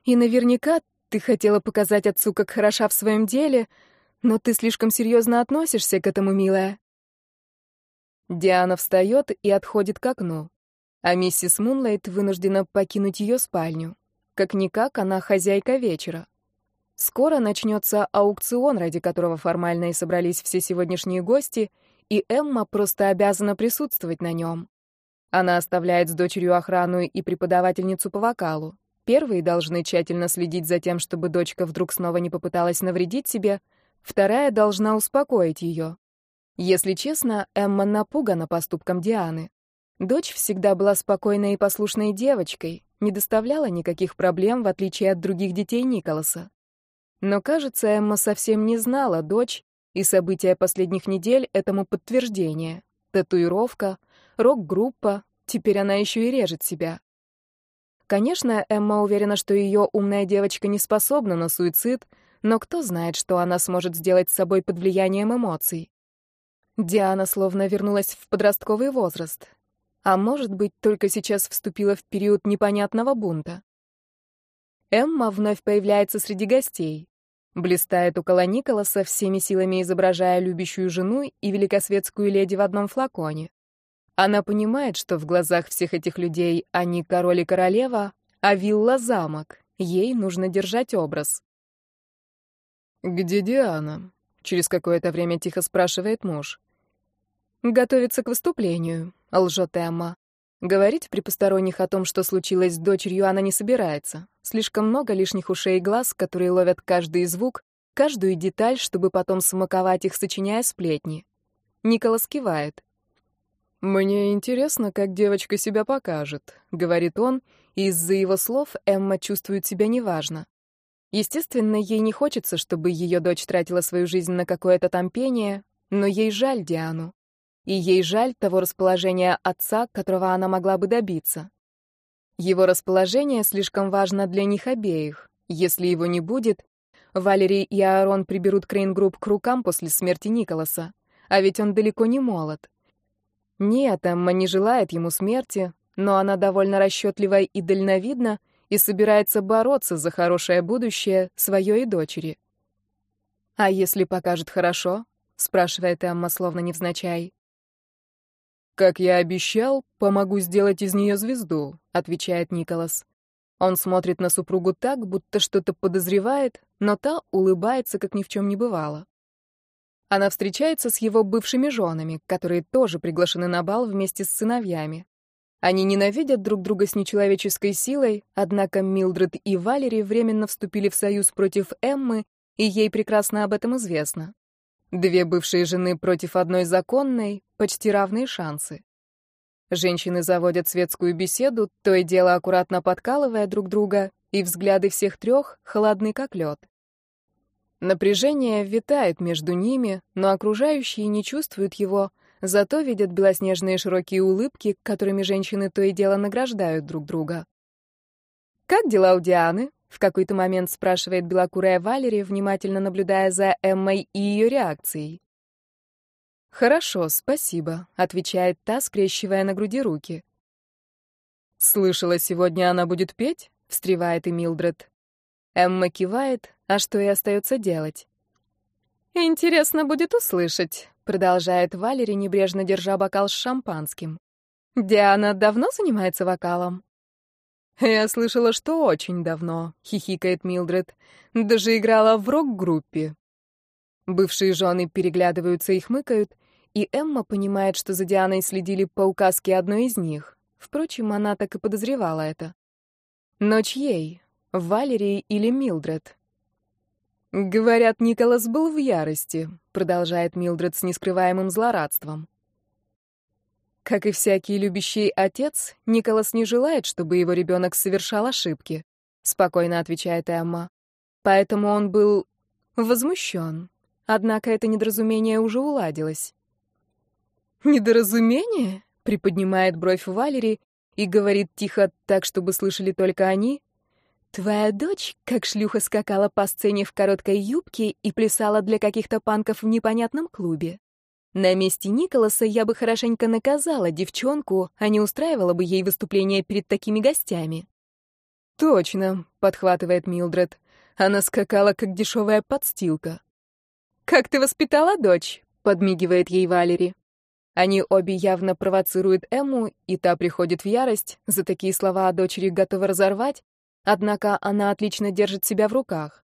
и наверняка ты хотела показать отцу, как хороша в своем деле, но ты слишком серьезно относишься к этому, милая». Диана встает и отходит к окну, а миссис Мунлайт вынуждена покинуть ее спальню. Как-никак она хозяйка вечера. Скоро начнется аукцион, ради которого формально и собрались все сегодняшние гости, и Эмма просто обязана присутствовать на нем. Она оставляет с дочерью охрану и преподавательницу по вокалу. Первые должны тщательно следить за тем, чтобы дочка вдруг снова не попыталась навредить себе, вторая должна успокоить ее. Если честно, Эмма напугана поступком Дианы. Дочь всегда была спокойной и послушной девочкой, не доставляла никаких проблем, в отличие от других детей Николаса. Но, кажется, Эмма совсем не знала дочь, и события последних недель этому подтверждение. Татуировка, рок-группа, теперь она еще и режет себя. Конечно, Эмма уверена, что ее умная девочка не способна на суицид, но кто знает, что она сможет сделать с собой под влиянием эмоций. Диана словно вернулась в подростковый возраст. А может быть, только сейчас вступила в период непонятного бунта. Эмма вновь появляется среди гостей. Блистает около Николаса, всеми силами изображая любящую жену и великосветскую леди в одном флаконе. Она понимает, что в глазах всех этих людей они король и королева, а вилла — замок. Ей нужно держать образ. «Где Диана?» — через какое-то время тихо спрашивает муж. «Готовится к выступлению», — лжет Эмма. Говорить при посторонних о том, что случилось с дочерью, она не собирается. Слишком много лишних ушей и глаз, которые ловят каждый звук, каждую деталь, чтобы потом смаковать их, сочиняя сплетни. Николас кивает. «Мне интересно, как девочка себя покажет», — говорит он, и из-за его слов Эмма чувствует себя неважно. Естественно, ей не хочется, чтобы ее дочь тратила свою жизнь на какое-то там пение, но ей жаль Диану и ей жаль того расположения отца, которого она могла бы добиться. Его расположение слишком важно для них обеих. Если его не будет, Валерий и Аарон приберут Крейн Групп к рукам после смерти Николаса, а ведь он далеко не молод. Нет, Эмма не желает ему смерти, но она довольно расчетлива и дальновидна и собирается бороться за хорошее будущее свое и дочери. «А если покажет хорошо?» — спрашивает Эмма, словно невзначай. «Как я обещал, помогу сделать из нее звезду», — отвечает Николас. Он смотрит на супругу так, будто что-то подозревает, но та улыбается, как ни в чем не бывало. Она встречается с его бывшими женами, которые тоже приглашены на бал вместе с сыновьями. Они ненавидят друг друга с нечеловеческой силой, однако Милдред и Валери временно вступили в союз против Эммы, и ей прекрасно об этом известно. Две бывшие жены против одной законной — почти равные шансы. Женщины заводят светскую беседу, то и дело аккуратно подкалывая друг друга, и взгляды всех трех холодны как лед. Напряжение витает между ними, но окружающие не чувствуют его, зато видят белоснежные широкие улыбки, которыми женщины то и дело награждают друг друга. «Как дела у Дианы?» — в какой-то момент спрашивает белокурая Валерия, внимательно наблюдая за Эммой и ее реакцией. «Хорошо, спасибо», — отвечает та, скрещивая на груди руки. «Слышала, сегодня она будет петь?» — встревает и Милдред. Эмма кивает, а что и остается делать? «Интересно будет услышать», — продолжает Валери, небрежно держа бокал с шампанским. «Диана давно занимается вокалом?» «Я слышала, что очень давно», — хихикает Милдред. «Даже играла в рок-группе». Бывшие жены переглядываются и хмыкают, и Эмма понимает, что за Дианой следили по указке одной из них. Впрочем, она так и подозревала это. Но чьей? Валерии или Милдред. «Говорят, Николас был в ярости», — продолжает Милдред с нескрываемым злорадством. Как и всякий любящий отец, Николас не желает, чтобы его ребенок совершал ошибки, спокойно отвечает Эмма. Поэтому он был возмущен. Однако это недоразумение уже уладилось. «Недоразумение?» — приподнимает бровь Валери и говорит тихо, так, чтобы слышали только они. Твоя дочь, как шлюха, скакала по сцене в короткой юбке и плясала для каких-то панков в непонятном клубе. На месте Николаса я бы хорошенько наказала девчонку, а не устраивала бы ей выступление перед такими гостями. «Точно», — подхватывает Милдред. Она скакала, как дешевая подстилка. «Как ты воспитала дочь?» — подмигивает ей Валери. Они обе явно провоцируют Эмму, и та приходит в ярость, за такие слова о дочери готова разорвать, Однако она отлично держит себя в руках.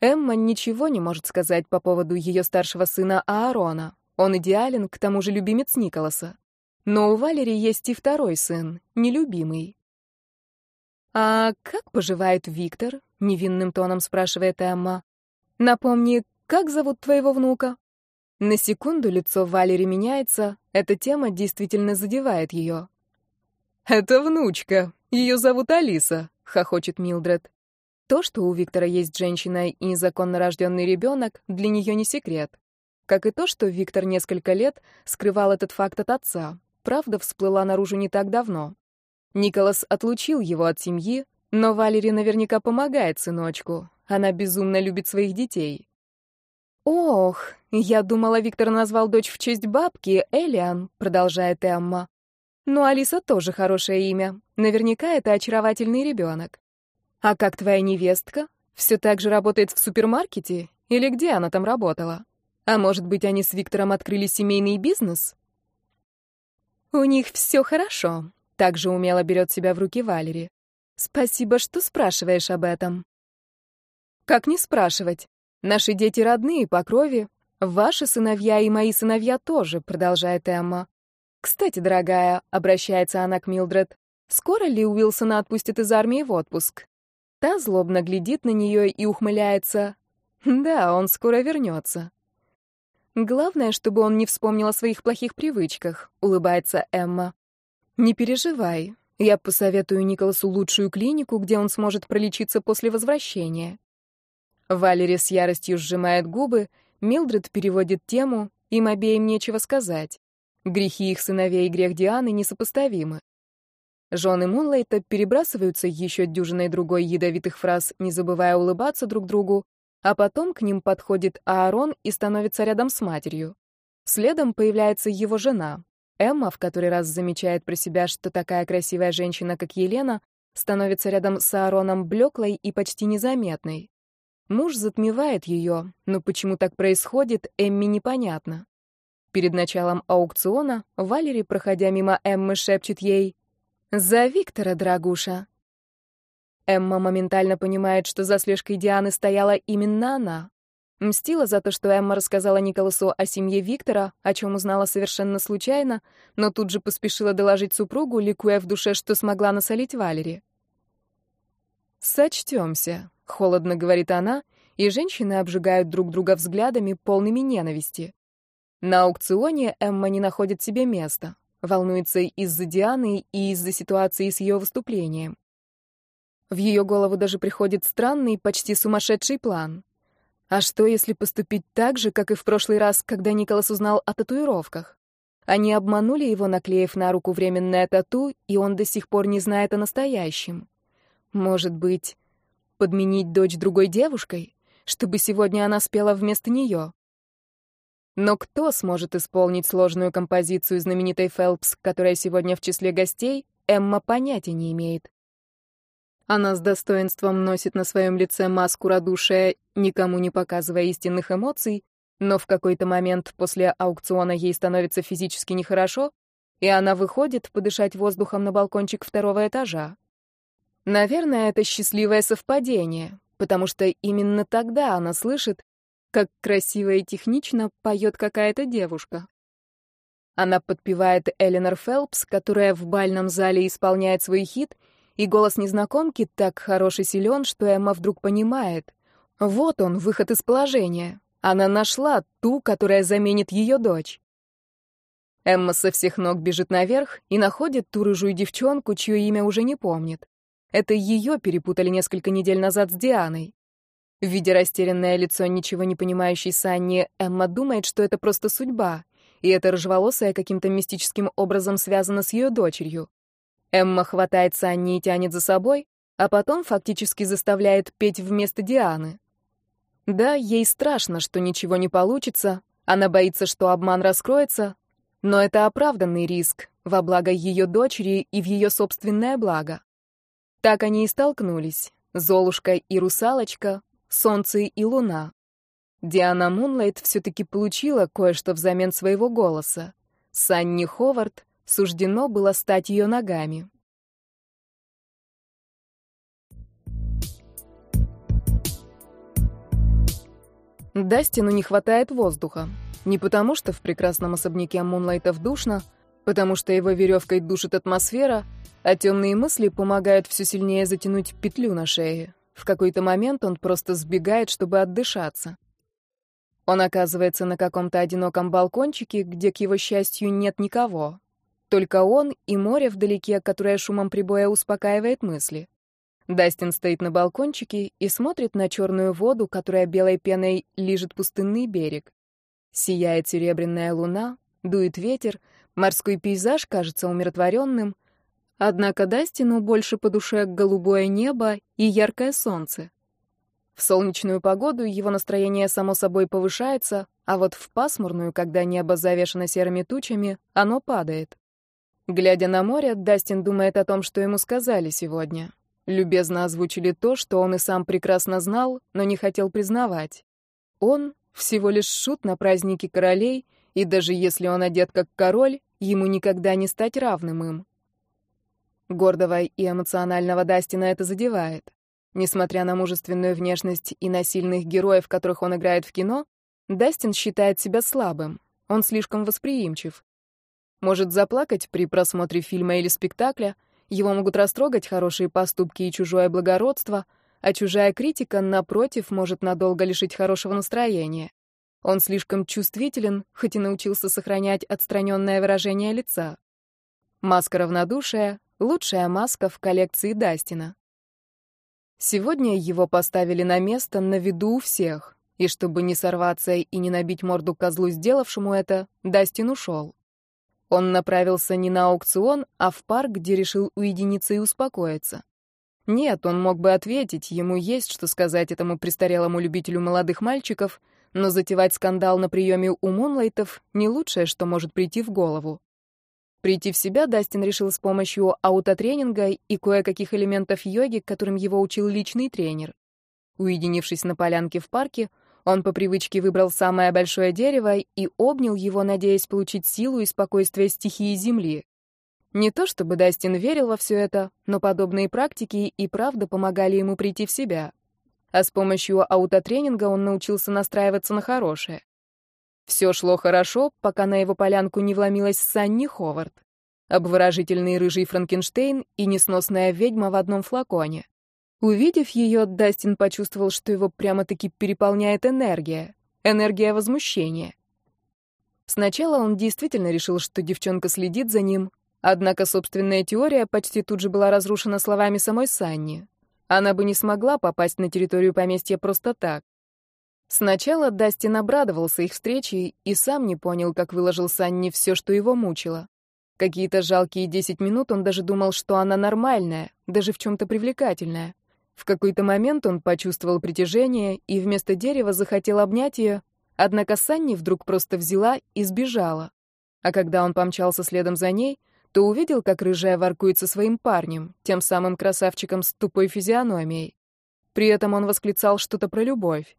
Эмма ничего не может сказать по поводу ее старшего сына Аарона. Он идеален, к тому же любимец Николаса. Но у Валерии есть и второй сын, нелюбимый. «А как поживает Виктор?» — невинным тоном спрашивает Эмма. «Напомни, как зовут твоего внука?» На секунду лицо Валери меняется, эта тема действительно задевает ее. «Это внучка, ее зовут Алиса», — хохочет Милдред. То, что у Виктора есть женщина и незаконно рожденный ребенок, для нее не секрет. Как и то, что Виктор несколько лет скрывал этот факт от отца. Правда всплыла наружу не так давно. Николас отлучил его от семьи, но Валери наверняка помогает сыночку. Она безумно любит своих детей. «Ох, я думала, Виктор назвал дочь в честь бабки, Элиан», — продолжает Эмма. Но Алиса тоже хорошее имя. Наверняка это очаровательный ребенок. А как твоя невестка? Все так же работает в супермаркете? Или где она там работала? А может быть, они с Виктором открыли семейный бизнес? У них все хорошо. Также умело берет себя в руки Валери. Спасибо, что спрашиваешь об этом. Как не спрашивать? Наши дети родные по крови. Ваши сыновья и мои сыновья тоже, продолжает Эмма. «Кстати, дорогая», — обращается она к Милдред, «скоро ли Уилсона отпустят из армии в отпуск?» Та злобно глядит на нее и ухмыляется. «Да, он скоро вернется». «Главное, чтобы он не вспомнил о своих плохих привычках», — улыбается Эмма. «Не переживай. Я посоветую Николасу лучшую клинику, где он сможет пролечиться после возвращения». Валери с яростью сжимает губы, Милдред переводит тему, им обеим нечего сказать. Грехи их сыновей и грех Дианы несопоставимы. Жены Мунлайта перебрасываются еще дюжиной другой ядовитых фраз, не забывая улыбаться друг другу, а потом к ним подходит Аарон и становится рядом с матерью. Следом появляется его жена. Эмма в который раз замечает про себя, что такая красивая женщина, как Елена, становится рядом с Аароном блеклой и почти незаметной. Муж затмевает ее, но почему так происходит, Эмми непонятно. Перед началом аукциона Валери, проходя мимо Эммы, шепчет ей «За Виктора, дорогуша!». Эмма моментально понимает, что за слежкой Дианы стояла именно она. Мстила за то, что Эмма рассказала Николасу о семье Виктора, о чем узнала совершенно случайно, но тут же поспешила доложить супругу, ликуя в душе, что смогла насолить Валери. «Сочтемся», — холодно говорит она, и женщины обжигают друг друга взглядами, полными ненависти. На аукционе Эмма не находит себе места, волнуется из-за Дианы и из-за ситуации с ее выступлением. В ее голову даже приходит странный, почти сумасшедший план. А что, если поступить так же, как и в прошлый раз, когда Николас узнал о татуировках? Они обманули его, наклеив на руку временное тату, и он до сих пор не знает о настоящем. Может быть, подменить дочь другой девушкой, чтобы сегодня она спела вместо нее? Но кто сможет исполнить сложную композицию знаменитой Фелпс, которая сегодня в числе гостей, Эмма понятия не имеет. Она с достоинством носит на своем лице маску радушия, никому не показывая истинных эмоций, но в какой-то момент после аукциона ей становится физически нехорошо, и она выходит подышать воздухом на балкончик второго этажа. Наверное, это счастливое совпадение, потому что именно тогда она слышит, как красиво и технично поет какая-то девушка. Она подпевает Эленор Фелпс, которая в бальном зале исполняет свой хит — и голос незнакомки так хорош и силен, что Эмма вдруг понимает. Вот он, выход из положения. Она нашла ту, которая заменит ее дочь. Эмма со всех ног бежит наверх и находит ту рыжую девчонку, чье имя уже не помнит. Это ее перепутали несколько недель назад с Дианой. Видя растерянное лицо ничего не понимающей Санни, Эмма думает, что это просто судьба, и эта рыжеволосая каким-то мистическим образом связана с ее дочерью. Эмма хватает Санни и тянет за собой, а потом фактически заставляет петь вместо Дианы. Да, ей страшно, что ничего не получится, она боится, что обман раскроется, но это оправданный риск во благо ее дочери и в ее собственное благо. Так они и столкнулись, Золушка и Русалочка, Солнце и Луна. Диана Мунлайт все-таки получила кое-что взамен своего голоса. Санни Ховард Суждено было стать ее ногами. Дастину не хватает воздуха. Не потому, что в прекрасном особняке Мунлайтов душно, потому что его веревкой душит атмосфера, а темные мысли помогают все сильнее затянуть петлю на шее. В какой-то момент он просто сбегает, чтобы отдышаться. Он оказывается на каком-то одиноком балкончике, где, к его счастью, нет никого. Только он и море вдалеке, которое шумом прибоя успокаивает мысли. Дастин стоит на балкончике и смотрит на черную воду, которая белой пеной лижет пустынный берег. Сияет серебряная луна, дует ветер, морской пейзаж кажется умиротворенным, однако Дастину больше по душе голубое небо и яркое солнце. В солнечную погоду его настроение само собой повышается, а вот в пасмурную, когда небо завешено серыми тучами, оно падает. Глядя на море, Дастин думает о том, что ему сказали сегодня. Любезно озвучили то, что он и сам прекрасно знал, но не хотел признавать. Он всего лишь шут на празднике королей, и даже если он одет как король, ему никогда не стать равным им. Гордого и эмоционального Дастина это задевает. Несмотря на мужественную внешность и на сильных героев, которых он играет в кино, Дастин считает себя слабым. Он слишком восприимчив может заплакать при просмотре фильма или спектакля, его могут растрогать хорошие поступки и чужое благородство, а чужая критика, напротив, может надолго лишить хорошего настроения. Он слишком чувствителен, хоть и научился сохранять отстраненное выражение лица. Маска равнодушия — лучшая маска в коллекции Дастина. Сегодня его поставили на место на виду у всех, и чтобы не сорваться и не набить морду козлу, сделавшему это, Дастин ушел. Он направился не на аукцион, а в парк, где решил уединиться и успокоиться. Нет, он мог бы ответить, ему есть что сказать этому престарелому любителю молодых мальчиков, но затевать скандал на приеме у Мунлайтов — не лучшее, что может прийти в голову. Прийти в себя Дастин решил с помощью аутотренинга и кое-каких элементов йоги, которым его учил личный тренер. Уединившись на полянке в парке, он по привычке выбрал самое большое дерево и обнял его, надеясь получить силу и спокойствие стихии Земли. Не то чтобы Дастин верил во все это, но подобные практики и правда помогали ему прийти в себя. А с помощью аутотренинга он научился настраиваться на хорошее. Все шло хорошо, пока на его полянку не вломилась Санни Ховард. Обворожительный рыжий Франкенштейн и несносная ведьма в одном флаконе. Увидев ее, Дастин почувствовал, что его прямо-таки переполняет энергия. Энергия возмущения. Сначала он действительно решил, что девчонка следит за ним, однако собственная теория почти тут же была разрушена словами самой Санни. Она бы не смогла попасть на территорию поместья просто так. Сначала Дастин обрадовался их встрече и сам не понял, как выложил Санни все, что его мучило. Какие-то жалкие десять минут он даже думал, что она нормальная, даже в чем-то привлекательная. В какой-то момент он почувствовал притяжение и вместо дерева захотел обнять ее, однако Санни вдруг просто взяла и сбежала. А когда он помчался следом за ней, то увидел, как рыжая воркует со своим парнем, тем самым красавчиком с тупой физиономией. При этом он восклицал что-то про любовь.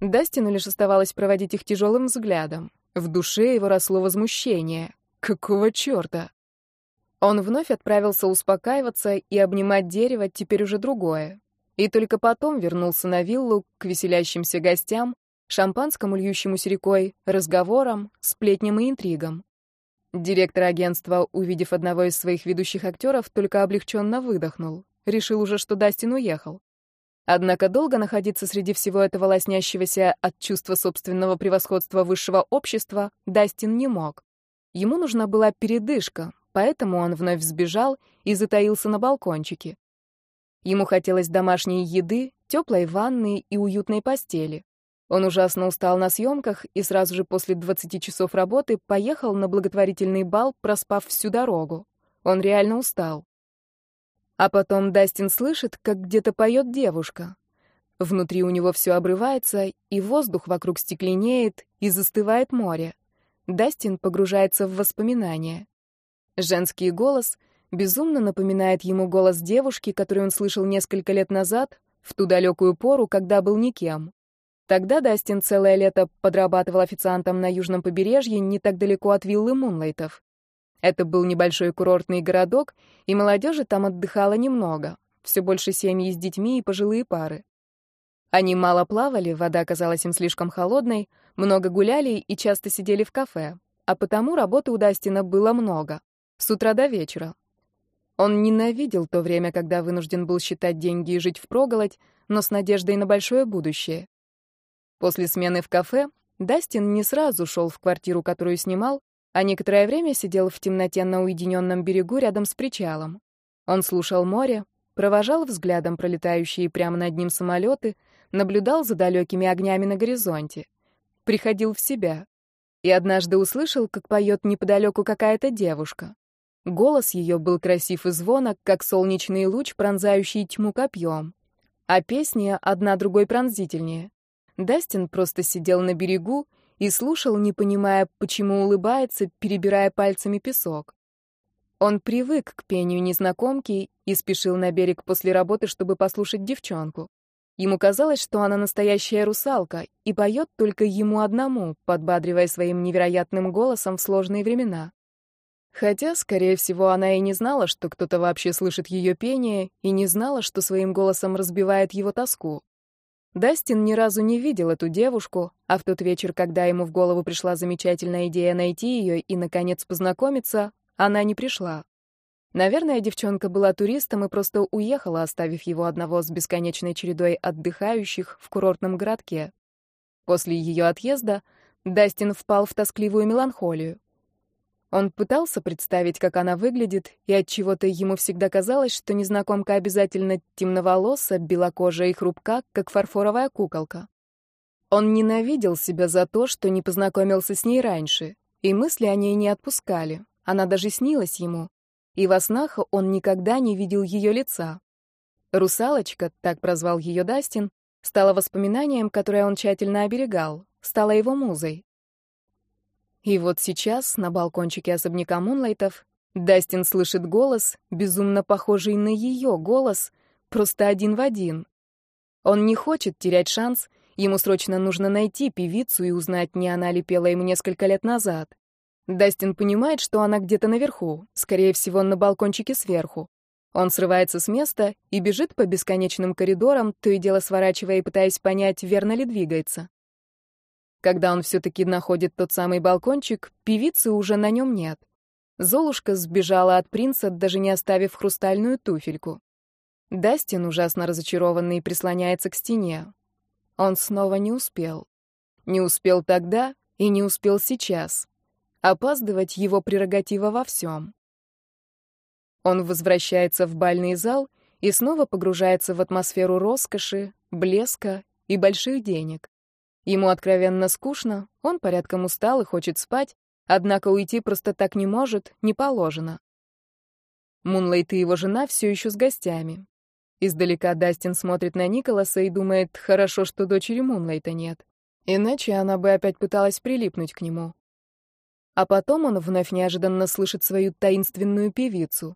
Дастину лишь оставалось проводить их тяжелым взглядом. В душе его росло возмущение. Какого черта? Он вновь отправился успокаиваться и обнимать дерево, теперь уже другое. И только потом вернулся на виллу к веселящимся гостям, шампанскому льющемуся рекой, разговорам, сплетням и интригам. Директор агентства, увидев одного из своих ведущих актеров, только облегченно выдохнул. Решил уже, что Дастин уехал. Однако долго находиться среди всего этого лоснящегося от чувства собственного превосходства высшего общества Дастин не мог. Ему нужна была передышка, поэтому он вновь сбежал и затаился на балкончике. Ему хотелось домашней еды, теплой ванны и уютной постели. Он ужасно устал на съемках и сразу же после 20 часов работы поехал на благотворительный бал, проспав всю дорогу. Он реально устал. А потом Дастин слышит, как где-то поет девушка. Внутри у него все обрывается, и воздух вокруг стекленеет, и застывает море. Дастин погружается в воспоминания. Женский голос безумно напоминает ему голос девушки, который он слышал несколько лет назад, в ту далекую пору, когда был никем. Тогда Дастин целое лето подрабатывал официантом на южном побережье, не так далеко от виллы Мунлайтов. Это был небольшой курортный городок, и молодежи там отдыхало немного. Все больше семьи с детьми и пожилые пары. Они мало плавали, вода казалась им слишком холодной, много гуляли и часто сидели в кафе. А потому работы у Дастина было много. С утра до вечера. Он ненавидел то время, когда вынужден был считать деньги и жить впроголодь, но с надеждой на большое будущее. После смены в кафе Дастин не сразу шел в квартиру, которую снимал, а некоторое время сидел в темноте на уединенном берегу рядом с причалом. Он слушал море, провожал взглядом пролетающие прямо над ним самолеты, наблюдал за далекими огнями на горизонте, приходил в себя. И однажды услышал, как поет неподалеку какая-то девушка. Голос ее был красив и звонок, как солнечный луч, пронзающий тьму копьем. А песня одна другой пронзительнее. Дастин просто сидел на берегу и слушал, не понимая, почему улыбается, перебирая пальцами песок. Он привык к пению незнакомки и спешил на берег после работы, чтобы послушать девчонку. Ему казалось, что она настоящая русалка и поет только ему одному, подбадривая своим невероятным голосом в сложные времена. Хотя, скорее всего, она и не знала, что кто-то вообще слышит ее пение, и не знала, что своим голосом разбивает его тоску. Дастин ни разу не видел эту девушку, а в тот вечер, когда ему в голову пришла замечательная идея найти ее и, наконец, познакомиться, она не пришла. Наверное, девчонка была туристом и просто уехала, оставив его одного с бесконечной чередой отдыхающих в курортном городке. После ее отъезда Дастин впал в тоскливую меланхолию. Он пытался представить, как она выглядит, и от чего-то ему всегда казалось, что незнакомка обязательно темноволоса, белокожая и хрупка, как фарфоровая куколка. Он ненавидел себя за то, что не познакомился с ней раньше, и мысли о ней не отпускали. Она даже снилась ему, и во снах он никогда не видел ее лица. Русалочка, так прозвал ее Дастин, стала воспоминанием, которое он тщательно оберегал, стала его музой. И вот сейчас, на балкончике особняка Мунлайтов, Дастин слышит голос, безумно похожий на ее голос, просто один в один. Он не хочет терять шанс, ему срочно нужно найти певицу и узнать, не она ли пела ему несколько лет назад. Дастин понимает, что она где-то наверху, скорее всего, на балкончике сверху. Он срывается с места и бежит по бесконечным коридорам, то и дело сворачивая и пытаясь понять, верно ли двигается. Когда он все-таки находит тот самый балкончик, певицы уже на нем нет. Золушка сбежала от принца, даже не оставив хрустальную туфельку. Дастин, ужасно разочарованный, прислоняется к стене. Он снова не успел. Не успел тогда и не успел сейчас. Опаздывать его прерогатива во всем. Он возвращается в бальный зал и снова погружается в атмосферу роскоши, блеска и больших денег. Ему откровенно скучно, он порядком устал и хочет спать, однако уйти просто так не может, не положено. Мунлайт и его жена все еще с гостями. Издалека Дастин смотрит на Николаса и думает, хорошо, что дочери Мунлайта нет. Иначе она бы опять пыталась прилипнуть к нему. А потом он вновь неожиданно слышит свою таинственную певицу.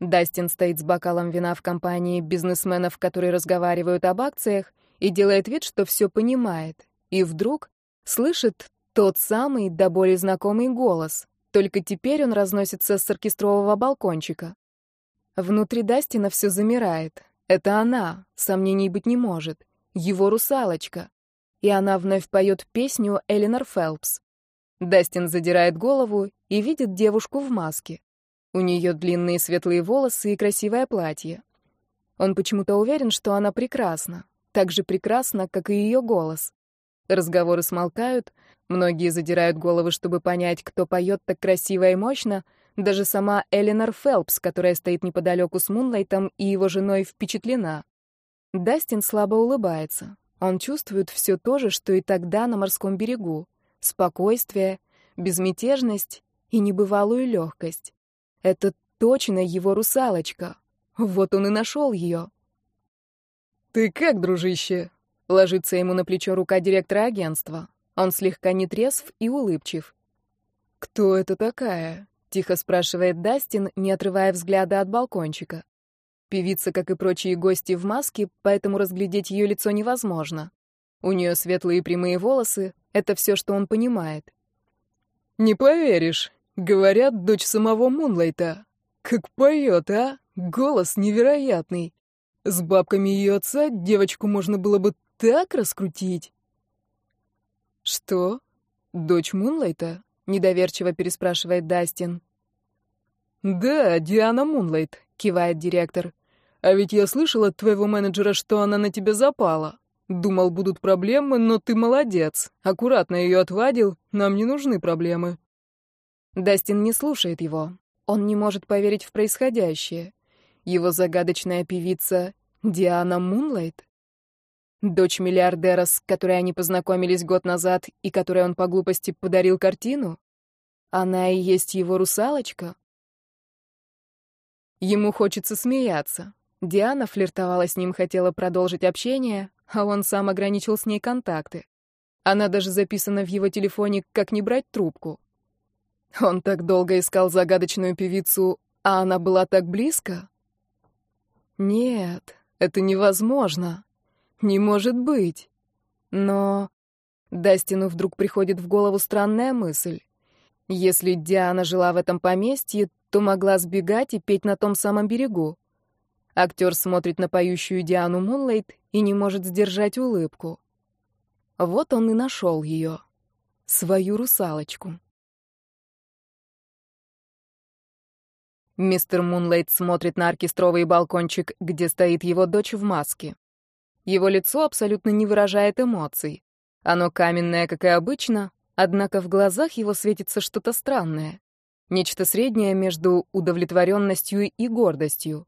Дастин стоит с бокалом вина в компании бизнесменов, которые разговаривают об акциях, и делает вид, что все понимает, и вдруг слышит тот самый до боли знакомый голос, только теперь он разносится с оркестрового балкончика. Внутри Дастина все замирает. Это она, сомнений быть не может, его русалочка. И она вновь поет песню Эленор Фелпс. Дастин задирает голову и видит девушку в маске. У нее длинные светлые волосы и красивое платье. Он почему-то уверен, что она прекрасна, так же прекрасна, как и ее голос. Разговоры смолкают, многие задирают головы, чтобы понять, кто поет так красиво и мощно. Даже сама Эленор Фелпс, которая стоит неподалеку с Мунлайтом и его женой, впечатлена. Дастин слабо улыбается. Он чувствует все то же, что и тогда на морском берегу. Спокойствие, безмятежность и небывалую легкость. Это точно его русалочка. Вот он и нашел ее. «Ты как, дружище?» Ложится ему на плечо рука директора агентства. Он слегка нетрезв и улыбчив. «Кто это такая?» — тихо спрашивает Дастин, не отрывая взгляда от балкончика. Певица, как и прочие гости, в маске, поэтому разглядеть ее лицо невозможно. У нее светлые прямые волосы, это все, что он понимает. «Не поверишь, говорят, дочь самого Мунлайта. Как поет, а? Голос невероятный. С бабками ее отца девочку можно было бы так раскрутить. Что? Дочь Мунлайта? Недоверчиво переспрашивает Дастин. Да, Диана Мунлайт, кивает директор. А ведь я слышал от твоего менеджера, что она на тебя запала. Думал, будут проблемы, но ты молодец. Аккуратно ее отвадил, нам не нужны проблемы. Дастин не слушает его. Он не может поверить в происходящее. Его загадочная певица Диана Мунлайт? Дочь миллиардера, с которой они познакомились год назад и которой он по глупости подарил картину? Она и есть его русалочка? Ему хочется смеяться. Диана флиртовала с ним, хотела продолжить общение, а он сам ограничил с ней контакты. Она даже записана в его телефоне «Как не брать трубку». Он так долго искал загадочную певицу, а она была так близко? Нет, это невозможно. Не может быть. Но Дастину вдруг приходит в голову странная мысль. Если Диана жила в этом поместье, то могла сбегать и петь на том самом берегу. Актер смотрит на поющую Диану Мунлайт и не может сдержать улыбку. Вот он и нашел ее. Свою русалочку. Мистер Мунлайт смотрит на оркестровый балкончик, где стоит его дочь в маске. Его лицо абсолютно не выражает эмоций. Оно каменное, как и обычно, однако в глазах его светится что-то странное. Нечто среднее между удовлетворенностью и гордостью.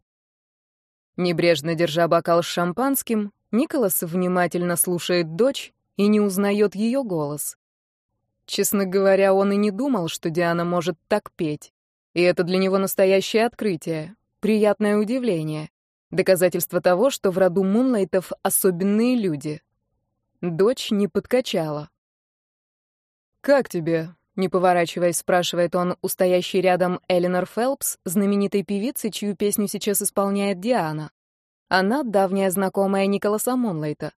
Небрежно держа бокал с шампанским, Николас внимательно слушает дочь и не узнает ее голос. Честно говоря, он и не думал, что Диана может так петь. И это для него настоящее открытие, приятное удивление. Доказательство того, что в роду Мунлайтов особенные люди. Дочь не подкачала. «Как тебе?» Не поворачиваясь, спрашивает он у стоящей рядом Эленор Фелпс, знаменитой певицы, чью песню сейчас исполняет Диана. Она — давняя знакомая Николаса Монлайта.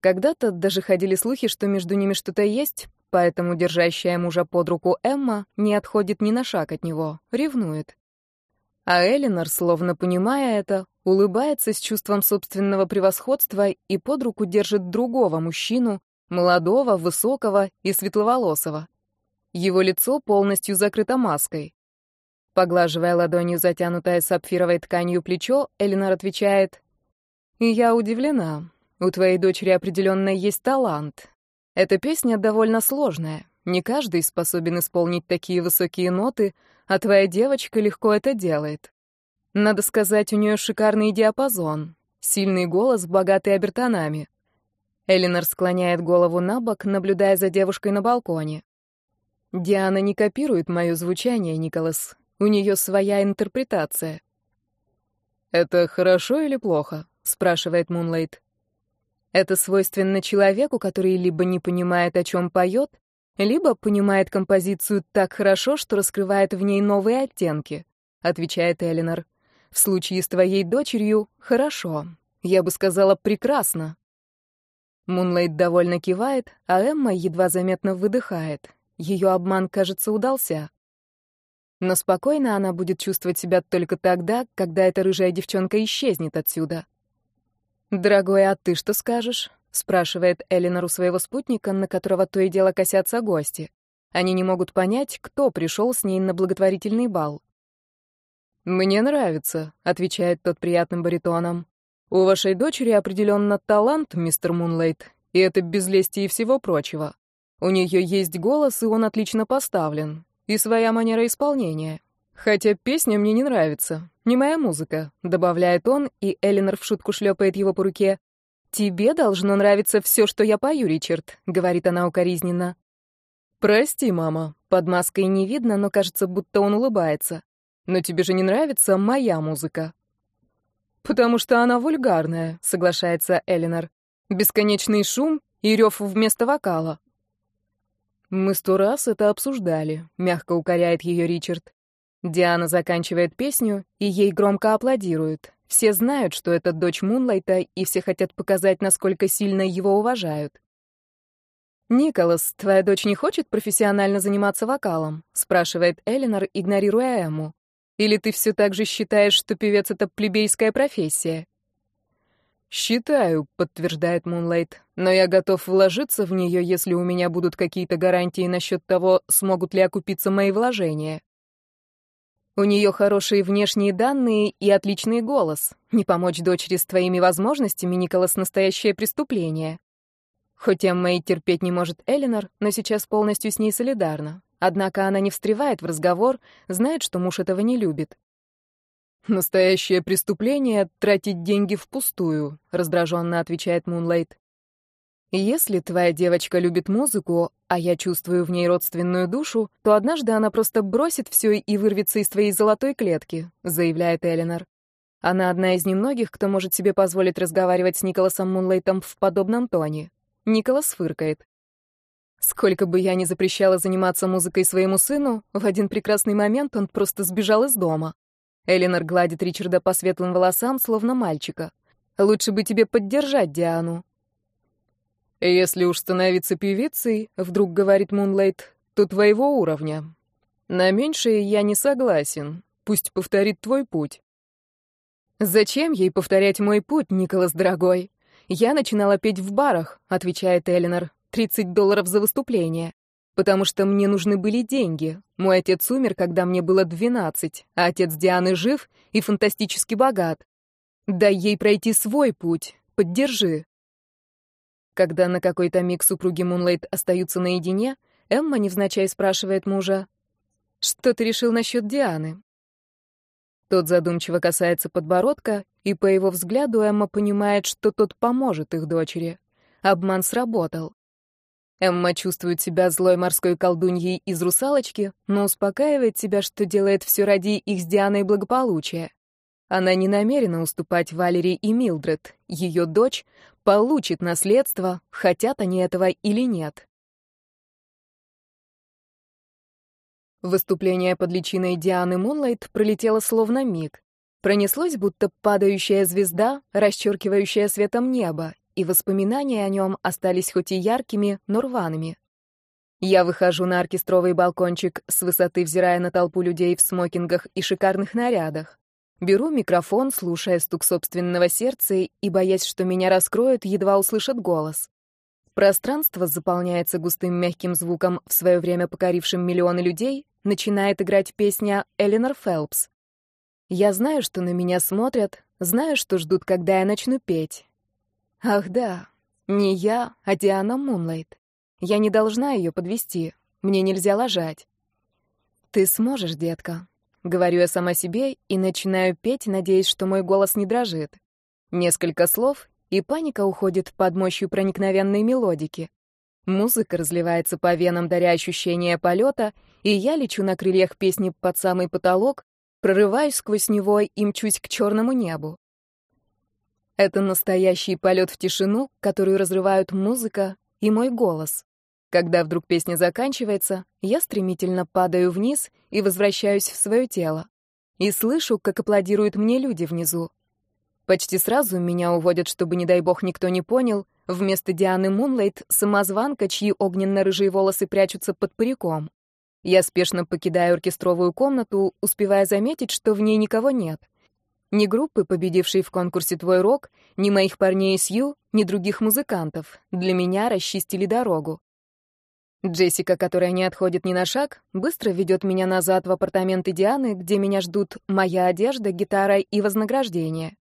Когда-то даже ходили слухи, что между ними что-то есть, поэтому держащая мужа под руку Эмма не отходит ни на шаг от него, ревнует. А Эленор, словно понимая это, улыбается с чувством собственного превосходства и под руку держит другого мужчину, молодого, высокого и светловолосого. Его лицо полностью закрыто маской. Поглаживая ладонью затянутое сапфировой тканью плечо, Элинор отвечает, «И я удивлена. У твоей дочери определенно есть талант. Эта песня довольно сложная. Не каждый способен исполнить такие высокие ноты, а твоя девочка легко это делает. Надо сказать, у нее шикарный диапазон, сильный голос, богатый обертонами». Элинор склоняет голову на бок, наблюдая за девушкой на балконе. Диана не копирует мое звучание, Николас. У нее своя интерпретация. «Это хорошо или плохо?» — спрашивает Мунлайт. Это свойственно человеку, который либо не понимает, о чем поет, либо понимает композицию так хорошо, что раскрывает в ней новые оттенки, отвечает Элинор. В случае с твоей дочерью — хорошо. Я бы сказала, прекрасно. Мунлайт довольно кивает, а Эмма едва заметно выдыхает. Ее обман, кажется, удался. Но спокойно она будет чувствовать себя только тогда, когда эта рыжая девчонка исчезнет отсюда. «Дорогой, а ты что скажешь?» — спрашивает Элинор у своего спутника, на которого то и дело косятся гости. Они не могут понять, кто пришел с ней на благотворительный бал. «Мне нравится», — отвечает тот приятным баритоном. «У вашей дочери определенно талант, мистер Мунлайт, и это без лести и всего прочего. У нее есть голос, и он отлично поставлен. И своя манера исполнения. Хотя песня мне не нравится. Не моя музыка», — добавляет он, и Элинор в шутку шлепает его по руке. «Тебе должно нравиться все, что я пою, Ричард», — говорит она укоризненно. «Прости, мама». Под маской не видно, но кажется, будто он улыбается. «Но тебе же не нравится моя музыка». «Потому что она вульгарная», — соглашается Элинор. «Бесконечный шум и рев вместо вокала. «Мы сто раз это обсуждали», — мягко укоряет ее Ричард. Диана заканчивает песню, и ей громко аплодируют. Все знают, что это дочь Мунлайта, и все хотят показать, насколько сильно его уважают. «Николас, твоя дочь не хочет профессионально заниматься вокалом?» — спрашивает Элинор, игнорируя Эму. «Или ты все так же считаешь, что певец — это плебейская профессия?» «Считаю», — подтверждает Мунлайт, «но я готов вложиться в нее, если у меня будут какие-то гарантии насчет того, смогут ли окупиться мои вложения». У нее хорошие внешние данные и отличный голос. Не помочь дочери с твоими возможностями, Николас, настоящее преступление. Эмма и терпеть не может Элинор, но сейчас полностью с ней солидарна. Однако она не встревает в разговор, знает, что муж этого не любит. «Настоящее преступление — тратить деньги впустую», — раздраженно отвечает Мунлайт. «Если твоя девочка любит музыку, а я чувствую в ней родственную душу, то однажды она просто бросит все и вырвется из твоей золотой клетки», — заявляет Элинор. Она одна из немногих, кто может себе позволить разговаривать с Николасом Мунлайтом в подобном тоне. Николас фыркает. Сколько бы я ни запрещала заниматься музыкой своему сыну, в один прекрасный момент он просто сбежал из дома. Элинор гладит Ричарда по светлым волосам, словно мальчика. «Лучше бы тебе поддержать Диану». «Если уж становиться певицей», — вдруг говорит Мунлайт, — «то твоего уровня. На меньшее я не согласен. Пусть повторит твой путь». «Зачем ей повторять мой путь, Николас, дорогой? Я начинала петь в барах», — отвечает Элинор. «30 долларов за выступление потому что мне нужны были деньги. Мой отец умер, когда мне было 12, а отец Дианы жив и фантастически богат. Дай ей пройти свой путь, поддержи. Когда на какой-то миг супруги Мунлайт остаются наедине, Эмма невзначай спрашивает мужа, «Что ты решил насчет Дианы?» Тот задумчиво касается подбородка, и по его взгляду Эмма понимает, что тот поможет их дочери. Обман сработал. Эмма чувствует себя злой морской колдуньей из «Русалочки», но успокаивает себя, что делает все ради их с Дианой благополучия. Она не намерена уступать Валерии и Милдред. Ее дочь получит наследство, хотят они этого или нет. Выступление под личиной Дианы Мунлайт пролетело словно миг. Пронеслось, будто падающая звезда, расчеркивающая светом небо, и воспоминания о нем остались хоть и яркими, но рваными. Я выхожу на оркестровый балкончик с высоты, взирая на толпу людей в смокингах и шикарных нарядах. Беру микрофон, слушая стук собственного сердца и боясь, что меня раскроют, едва услышат голос. Пространство заполняется густым мягким звуком, в свое время покорившим миллионы людей, начинает играть песня Эленор Фелпс. Я знаю, что на меня смотрят, знаю, что ждут, когда я начну петь. Ах да, не я, а Диана Мунлайт. Я не должна ее подвести. Мне нельзя ложать. Ты сможешь, детка. Говорю я сама себе и начинаю петь, надеясь, что мой голос не дрожит. Несколько слов, и паника уходит под мощью проникновенной мелодики. Музыка разливается по венам, даря ощущение полета, и я лечу на крыльях песни под самый потолок, прорываюсь сквозь него и мчусь к черному небу. Это настоящий полет в тишину, которую разрывают музыка и мой голос. Когда вдруг песня заканчивается, я стремительно падаю вниз и возвращаюсь в свое тело. И слышу, как аплодируют мне люди внизу. Почти сразу меня уводят, чтобы, не дай бог, никто не понял, вместо Дианы Мунлайт — самозванка, чьи огненно-рыжие волосы прячутся под париком. Я спешно покидаю оркестровую комнату, успевая заметить, что в ней никого нет. Ни группы, победившей в конкурсе «Твой рок», ни моих парней Сью, ни других музыкантов. Для меня расчистили дорогу. Джессика, которая не отходит ни на шаг, быстро ведет меня назад в апартаменты Дианы, где меня ждут моя одежда, гитара и вознаграждение.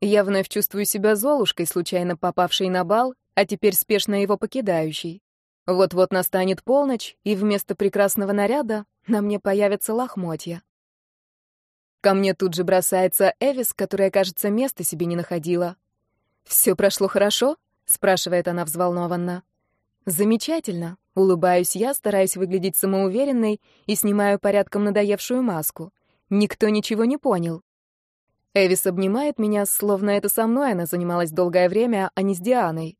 Я вновь чувствую себя золушкой, случайно попавшей на бал, а теперь спешно его покидающей. Вот-вот настанет полночь, и вместо прекрасного наряда на мне появятся лохмотья. Ко мне тут же бросается Эвис, которая, кажется, места себе не находила. «Все прошло хорошо?» — спрашивает она взволнованно. «Замечательно», — улыбаюсь я, стараясь выглядеть самоуверенной и снимаю порядком надоевшую маску. Никто ничего не понял. Эвис обнимает меня, словно это со мной она занималась долгое время, а не с Дианой.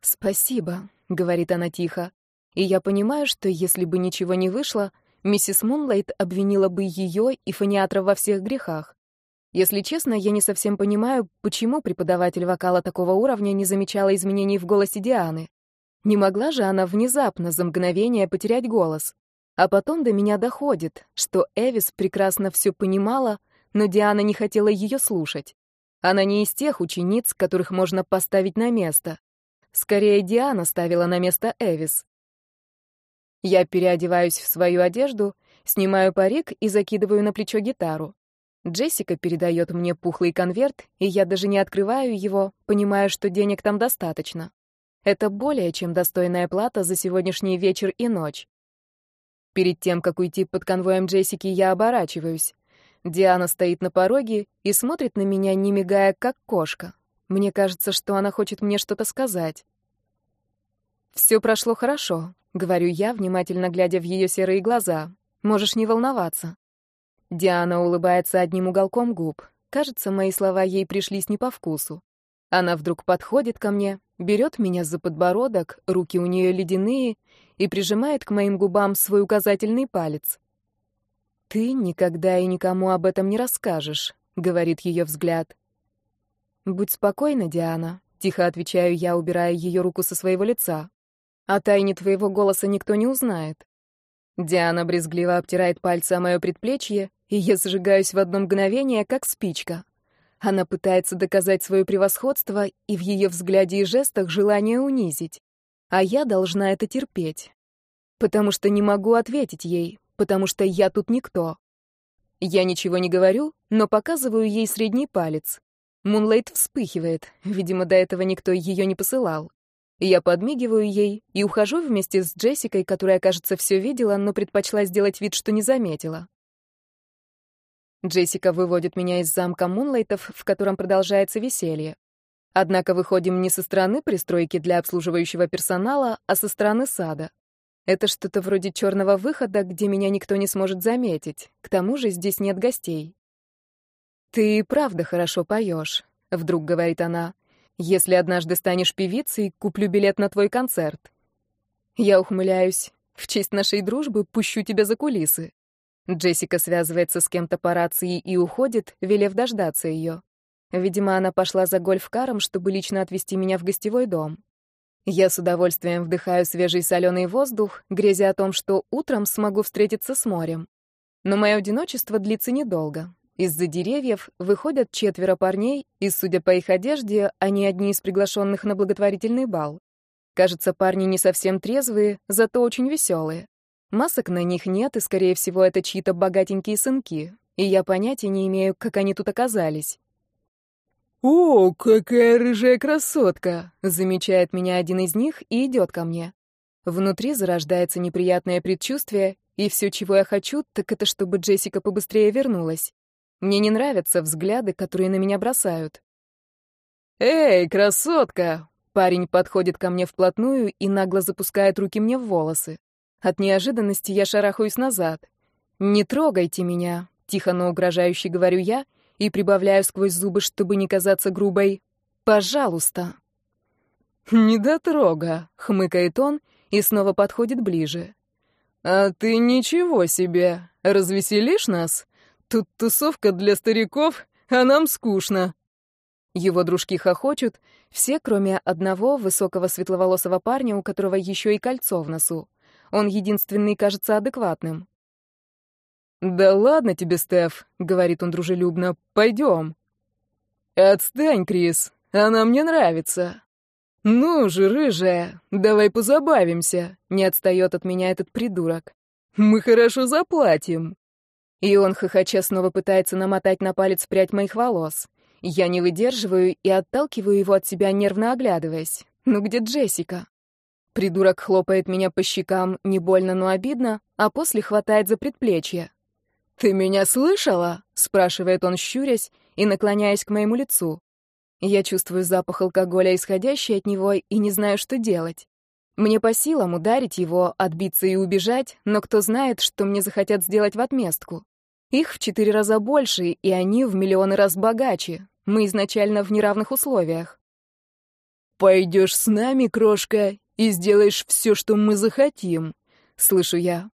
«Спасибо», — говорит она тихо. И я понимаю, что если бы ничего не вышло, миссис Мунлайт обвинила бы ее и фониатра во всех грехах. Если честно, я не совсем понимаю, почему преподаватель вокала такого уровня не замечала изменений в голосе Дианы. Не могла же она внезапно, за мгновение, потерять голос. А потом до меня доходит, что Эвис прекрасно все понимала, но Диана не хотела ее слушать. Она не из тех учениц, которых можно поставить на место. Скорее, Диана ставила на место Эвис. Я переодеваюсь в свою одежду, снимаю парик и закидываю на плечо гитару. Джессика передает мне пухлый конверт, и я даже не открываю его, понимая, что денег там достаточно. Это более чем достойная плата за сегодняшний вечер и ночь. Перед тем, как уйти под конвоем Джессики, я оборачиваюсь. Диана стоит на пороге и смотрит на меня, не мигая, как кошка. Мне кажется, что она хочет мне что-то сказать. «Все прошло хорошо», — говорю я, внимательно глядя в ее серые глаза. «Можешь не волноваться». Диана улыбается одним уголком губ. Кажется, мои слова ей пришлись не по вкусу. Она вдруг подходит ко мне, берет меня за подбородок, руки у нее ледяные, и прижимает к моим губам свой указательный палец. «Ты никогда и никому об этом не расскажешь», — говорит ее взгляд. «Будь спокойна, Диана», — тихо отвечаю я, убирая ее руку со своего лица. «О тайне твоего голоса никто не узнает». Диана брезгливо обтирает пальцы о мое предплечье, и я зажигаюсь в одно мгновение, как спичка. Она пытается доказать свое превосходство, и в ее взгляде и жестах желание унизить. А я должна это терпеть. Потому что не могу ответить ей, потому что я тут никто. Я ничего не говорю, но показываю ей средний палец. Мунлайт вспыхивает, видимо, до этого никто ее не посылал. Я подмигиваю ей и ухожу вместе с Джессикой, которая, кажется, все видела, но предпочла сделать вид, что не заметила. Джессика выводит меня из замка Мунлайтов, в котором продолжается веселье. Однако выходим не со стороны пристройки для обслуживающего персонала, а со стороны сада. Это что-то вроде черного выхода, где меня никто не сможет заметить. К тому же здесь нет гостей. «Ты правда хорошо поешь», — вдруг говорит она. «Если однажды станешь певицей, куплю билет на твой концерт». Я ухмыляюсь. В честь нашей дружбы пущу тебя за кулисы. Джессика связывается с кем-то по рации и уходит, велев дождаться ее. Видимо, она пошла за гольф-каром, чтобы лично отвезти меня в гостевой дом. Я с удовольствием вдыхаю свежий соленый воздух, грезя о том, что утром смогу встретиться с морем. Но мое одиночество длится недолго. Из-за деревьев выходят четверо парней, и, судя по их одежде, они одни из приглашенных на благотворительный бал. Кажется, парни не совсем трезвые, зато очень веселые. Масок на них нет, и, скорее всего, это чьи-то богатенькие сынки. И я понятия не имею, как они тут оказались. «О, какая рыжая красотка!» — замечает меня один из них и идет ко мне. Внутри зарождается неприятное предчувствие, и все, чего я хочу, так это чтобы Джессика побыстрее вернулась. Мне не нравятся взгляды, которые на меня бросают. «Эй, красотка!» Парень подходит ко мне вплотную и нагло запускает руки мне в волосы. От неожиданности я шарахаюсь назад. «Не трогайте меня», — тихо, но угрожающе говорю я и прибавляю сквозь зубы, чтобы не казаться грубой. «Пожалуйста». «Не дотрога», — хмыкает он и снова подходит ближе. «А ты ничего себе! Развеселишь нас? Тут тусовка для стариков, а нам скучно». Его дружки хохочут, все, кроме одного высокого светловолосого парня, у которого еще и кольцо в носу. Он единственный кажется адекватным. «Да ладно тебе, Стеф», — говорит он дружелюбно, — «пойдем». «Отстань, Крис, она мне нравится». «Ну же, рыжая, давай позабавимся», — не отстает от меня этот придурок. «Мы хорошо заплатим». И он, хохоча, снова пытается намотать на палец прядь моих волос. Я не выдерживаю и отталкиваю его от себя, нервно оглядываясь. «Ну где Джессика?» Придурок хлопает меня по щекам, не больно, но обидно, а после хватает за предплечье. «Ты меня слышала?» — спрашивает он, щурясь и наклоняясь к моему лицу. Я чувствую запах алкоголя, исходящий от него, и не знаю, что делать. Мне по силам ударить его, отбиться и убежать, но кто знает, что мне захотят сделать в отместку. Их в четыре раза больше, и они в миллионы раз богаче. Мы изначально в неравных условиях. «Пойдешь с нами, крошка, и сделаешь все, что мы захотим», — слышу я.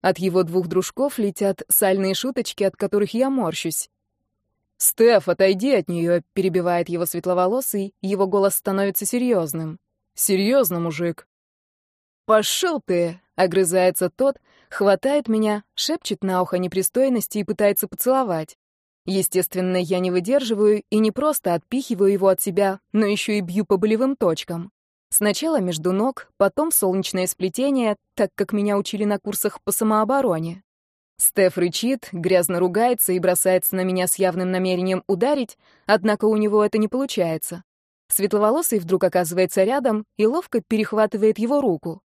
От его двух дружков летят сальные шуточки, от которых я морщусь. «Стеф, отойди от нее», — перебивает его светловолосый, его голос становится серьезным. «Серьезно, мужик». «Пошел ты!» — огрызается тот, хватает меня, шепчет на ухо непристойности и пытается поцеловать. Естественно, я не выдерживаю и не просто отпихиваю его от себя, но еще и бью по болевым точкам. Сначала между ног, потом солнечное сплетение, так как меня учили на курсах по самообороне. Стеф рычит, грязно ругается и бросается на меня с явным намерением ударить, однако у него это не получается. Светловолосый вдруг оказывается рядом и ловко перехватывает его руку.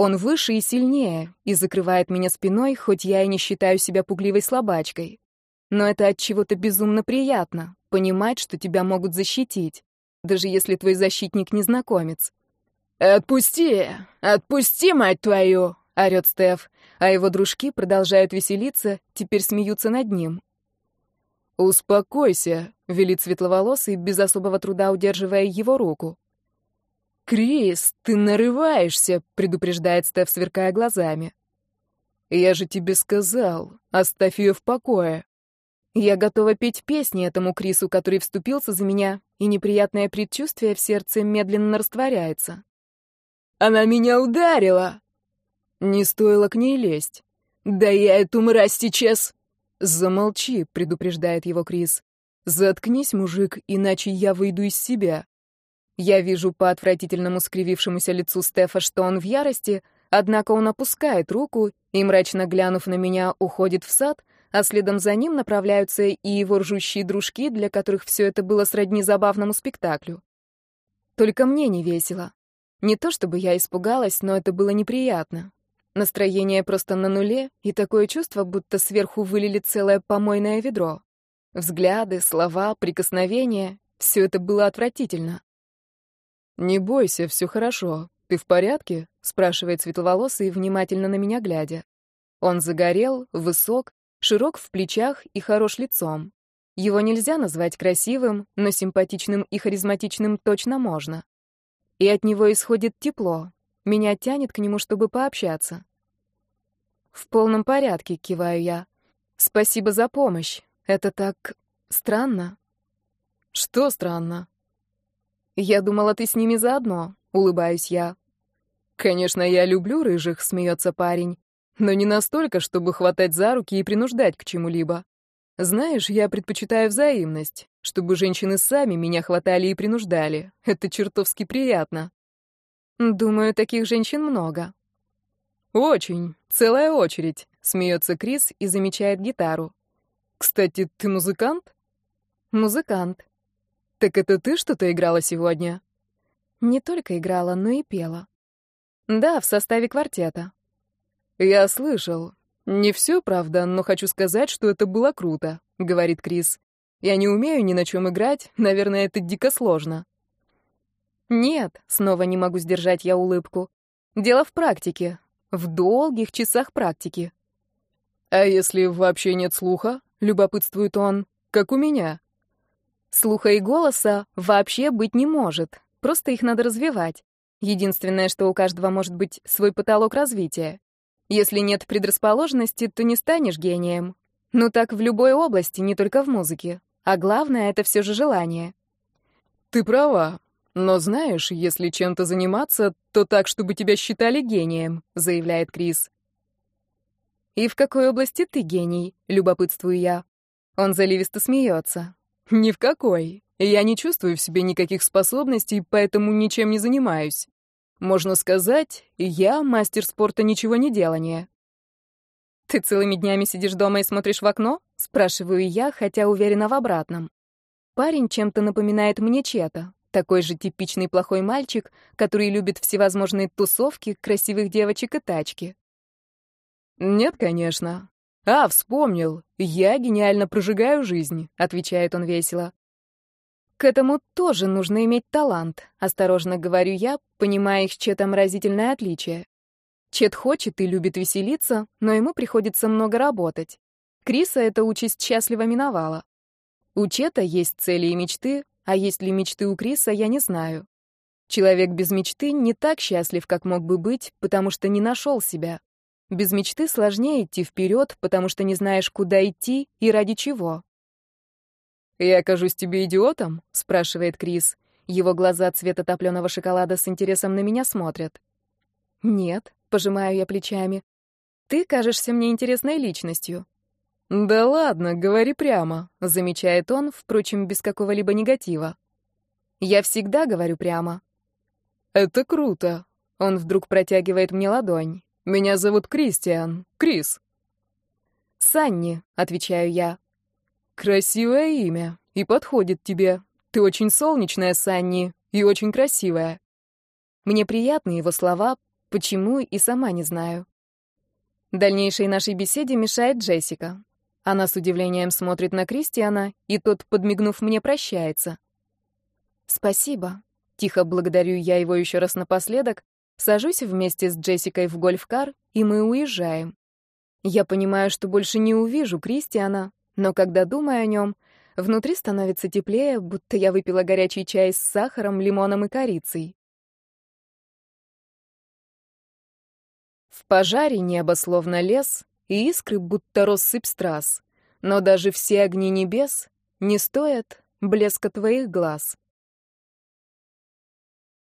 Он выше и сильнее и закрывает меня спиной, хоть я и не считаю себя пугливой слабачкой. Но это от чего-то безумно приятно понимать, что тебя могут защитить, даже если твой защитник незнакомец. Отпусти, отпусти, мать твою, орёт Стеф, а его дружки продолжают веселиться, теперь смеются над ним. «Успокойся», — велит светловолосый, без особого труда удерживая его руку. «Крис, ты нарываешься», — предупреждает Стеф, сверкая глазами. «Я же тебе сказал, оставь ее в покое». Я готова петь песни этому Крису, который вступился за меня, и неприятное предчувствие в сердце медленно растворяется. «Она меня ударила!» Не стоило к ней лезть. «Да я эту мразь сейчас...» «Замолчи», — предупреждает его Крис. «Заткнись, мужик, иначе я выйду из себя». Я вижу по отвратительному скривившемуся лицу Стефа, что он в ярости, однако он опускает руку и, мрачно глянув на меня, уходит в сад, а следом за ним направляются и его ржущие дружки, для которых все это было сродни забавному спектаклю. Только мне не весело. Не то чтобы я испугалась, но это было неприятно. Настроение просто на нуле, и такое чувство, будто сверху вылили целое помойное ведро. Взгляды, слова, прикосновения — все это было отвратительно. «Не бойся, все хорошо. Ты в порядке?» — спрашивает светловолосый, внимательно на меня глядя. Он загорел, высок, широк в плечах и хорош лицом. Его нельзя назвать красивым, но симпатичным и харизматичным точно можно. И от него исходит тепло. Меня тянет к нему, чтобы пообщаться. В полном порядке, киваю я. Спасибо за помощь. Это так странно. Что странно? Я думала, ты с ними заодно, улыбаюсь я. Конечно, я люблю рыжих, смеется парень, но не настолько, чтобы хватать за руки и принуждать к чему-либо. Знаешь, я предпочитаю взаимность, чтобы женщины сами меня хватали и принуждали. Это чертовски приятно. Думаю, таких женщин много. Очень, целая очередь, смеется Крис и замечает гитару. Кстати, ты музыкант? Музыкант. Так это ты что-то играла сегодня? Не только играла, но и пела. Да, в составе квартета. Я слышал. Не все, правда, но хочу сказать, что это было круто, говорит Крис. Я не умею ни на чем играть, наверное, это дико сложно. Нет, снова не могу сдержать я улыбку. Дело в практике, в долгих часах практики. А если вообще нет слуха? любопытствует он. Как у меня. Слуха и голоса вообще быть не может. Просто их надо развивать. Единственное, что у каждого может быть свой потолок развития. Если нет предрасположенности, то не станешь гением. Ну так в любой области, не только в музыке. А главное — это все же желание. Ты права. Но знаешь, если чем-то заниматься, то так, чтобы тебя считали гением, заявляет Крис. И в какой области ты гений? Любопытствую я. Он заливисто смеется. Ни в какой. Я не чувствую в себе никаких способностей, поэтому ничем не занимаюсь. Можно сказать, я мастер спорта ничего не делания. Ты целыми днями сидишь дома и смотришь в окно? Спрашиваю я, хотя уверена в обратном. Парень чем-то напоминает мне Чета. Такой же типичный плохой мальчик, который любит всевозможные тусовки, красивых девочек и тачки. Нет, конечно. «А, вспомнил. Я гениально прожигаю жизнь», — отвечает он весело. «К этому тоже нужно иметь талант», — осторожно говорю я, понимая их с Четом разительное отличие. Чет хочет и любит веселиться, но ему приходится много работать. Криса эта участь счастливо миновала. У Чета есть цели и мечты, а есть ли мечты у Криса, я не знаю. Человек без мечты не так счастлив, как мог бы быть, потому что не нашел себя. Без мечты сложнее идти вперед, потому что не знаешь, куда идти и ради чего. «Я кажусь тебе идиотом?» — спрашивает Крис. Его глаза цвета топленого шоколада с интересом на меня смотрят. «Нет», — пожимаю я плечами. «Ты кажешься мне интересной личностью». «Да ладно, говори прямо», — замечает он, впрочем, без какого-либо негатива. «Я всегда говорю прямо». «Это круто». Он вдруг протягивает мне ладонь. Меня зовут Кристиан. Крис. Санни, отвечаю я. Красивое имя и подходит тебе. Ты очень солнечная, Санни, и очень красивая. Мне приятны его слова, почему и сама не знаю. Дальнейшей нашей беседе мешает Джессика. Она с удивлением смотрит на Кристиана, и тот, подмигнув мне, прощается. «Спасибо», — тихо благодарю я его еще раз напоследок, Сажусь вместе с Джессикой в гольф-кар, и мы уезжаем. Я понимаю, что больше не увижу Кристиана, но когда думаю о нем, внутри становится теплее, будто я выпила горячий чай с сахаром, лимоном и корицей. В пожаре небо словно лес, и искры будто россыпь страз. Но даже все огни небес не стоят блеска твоих глаз.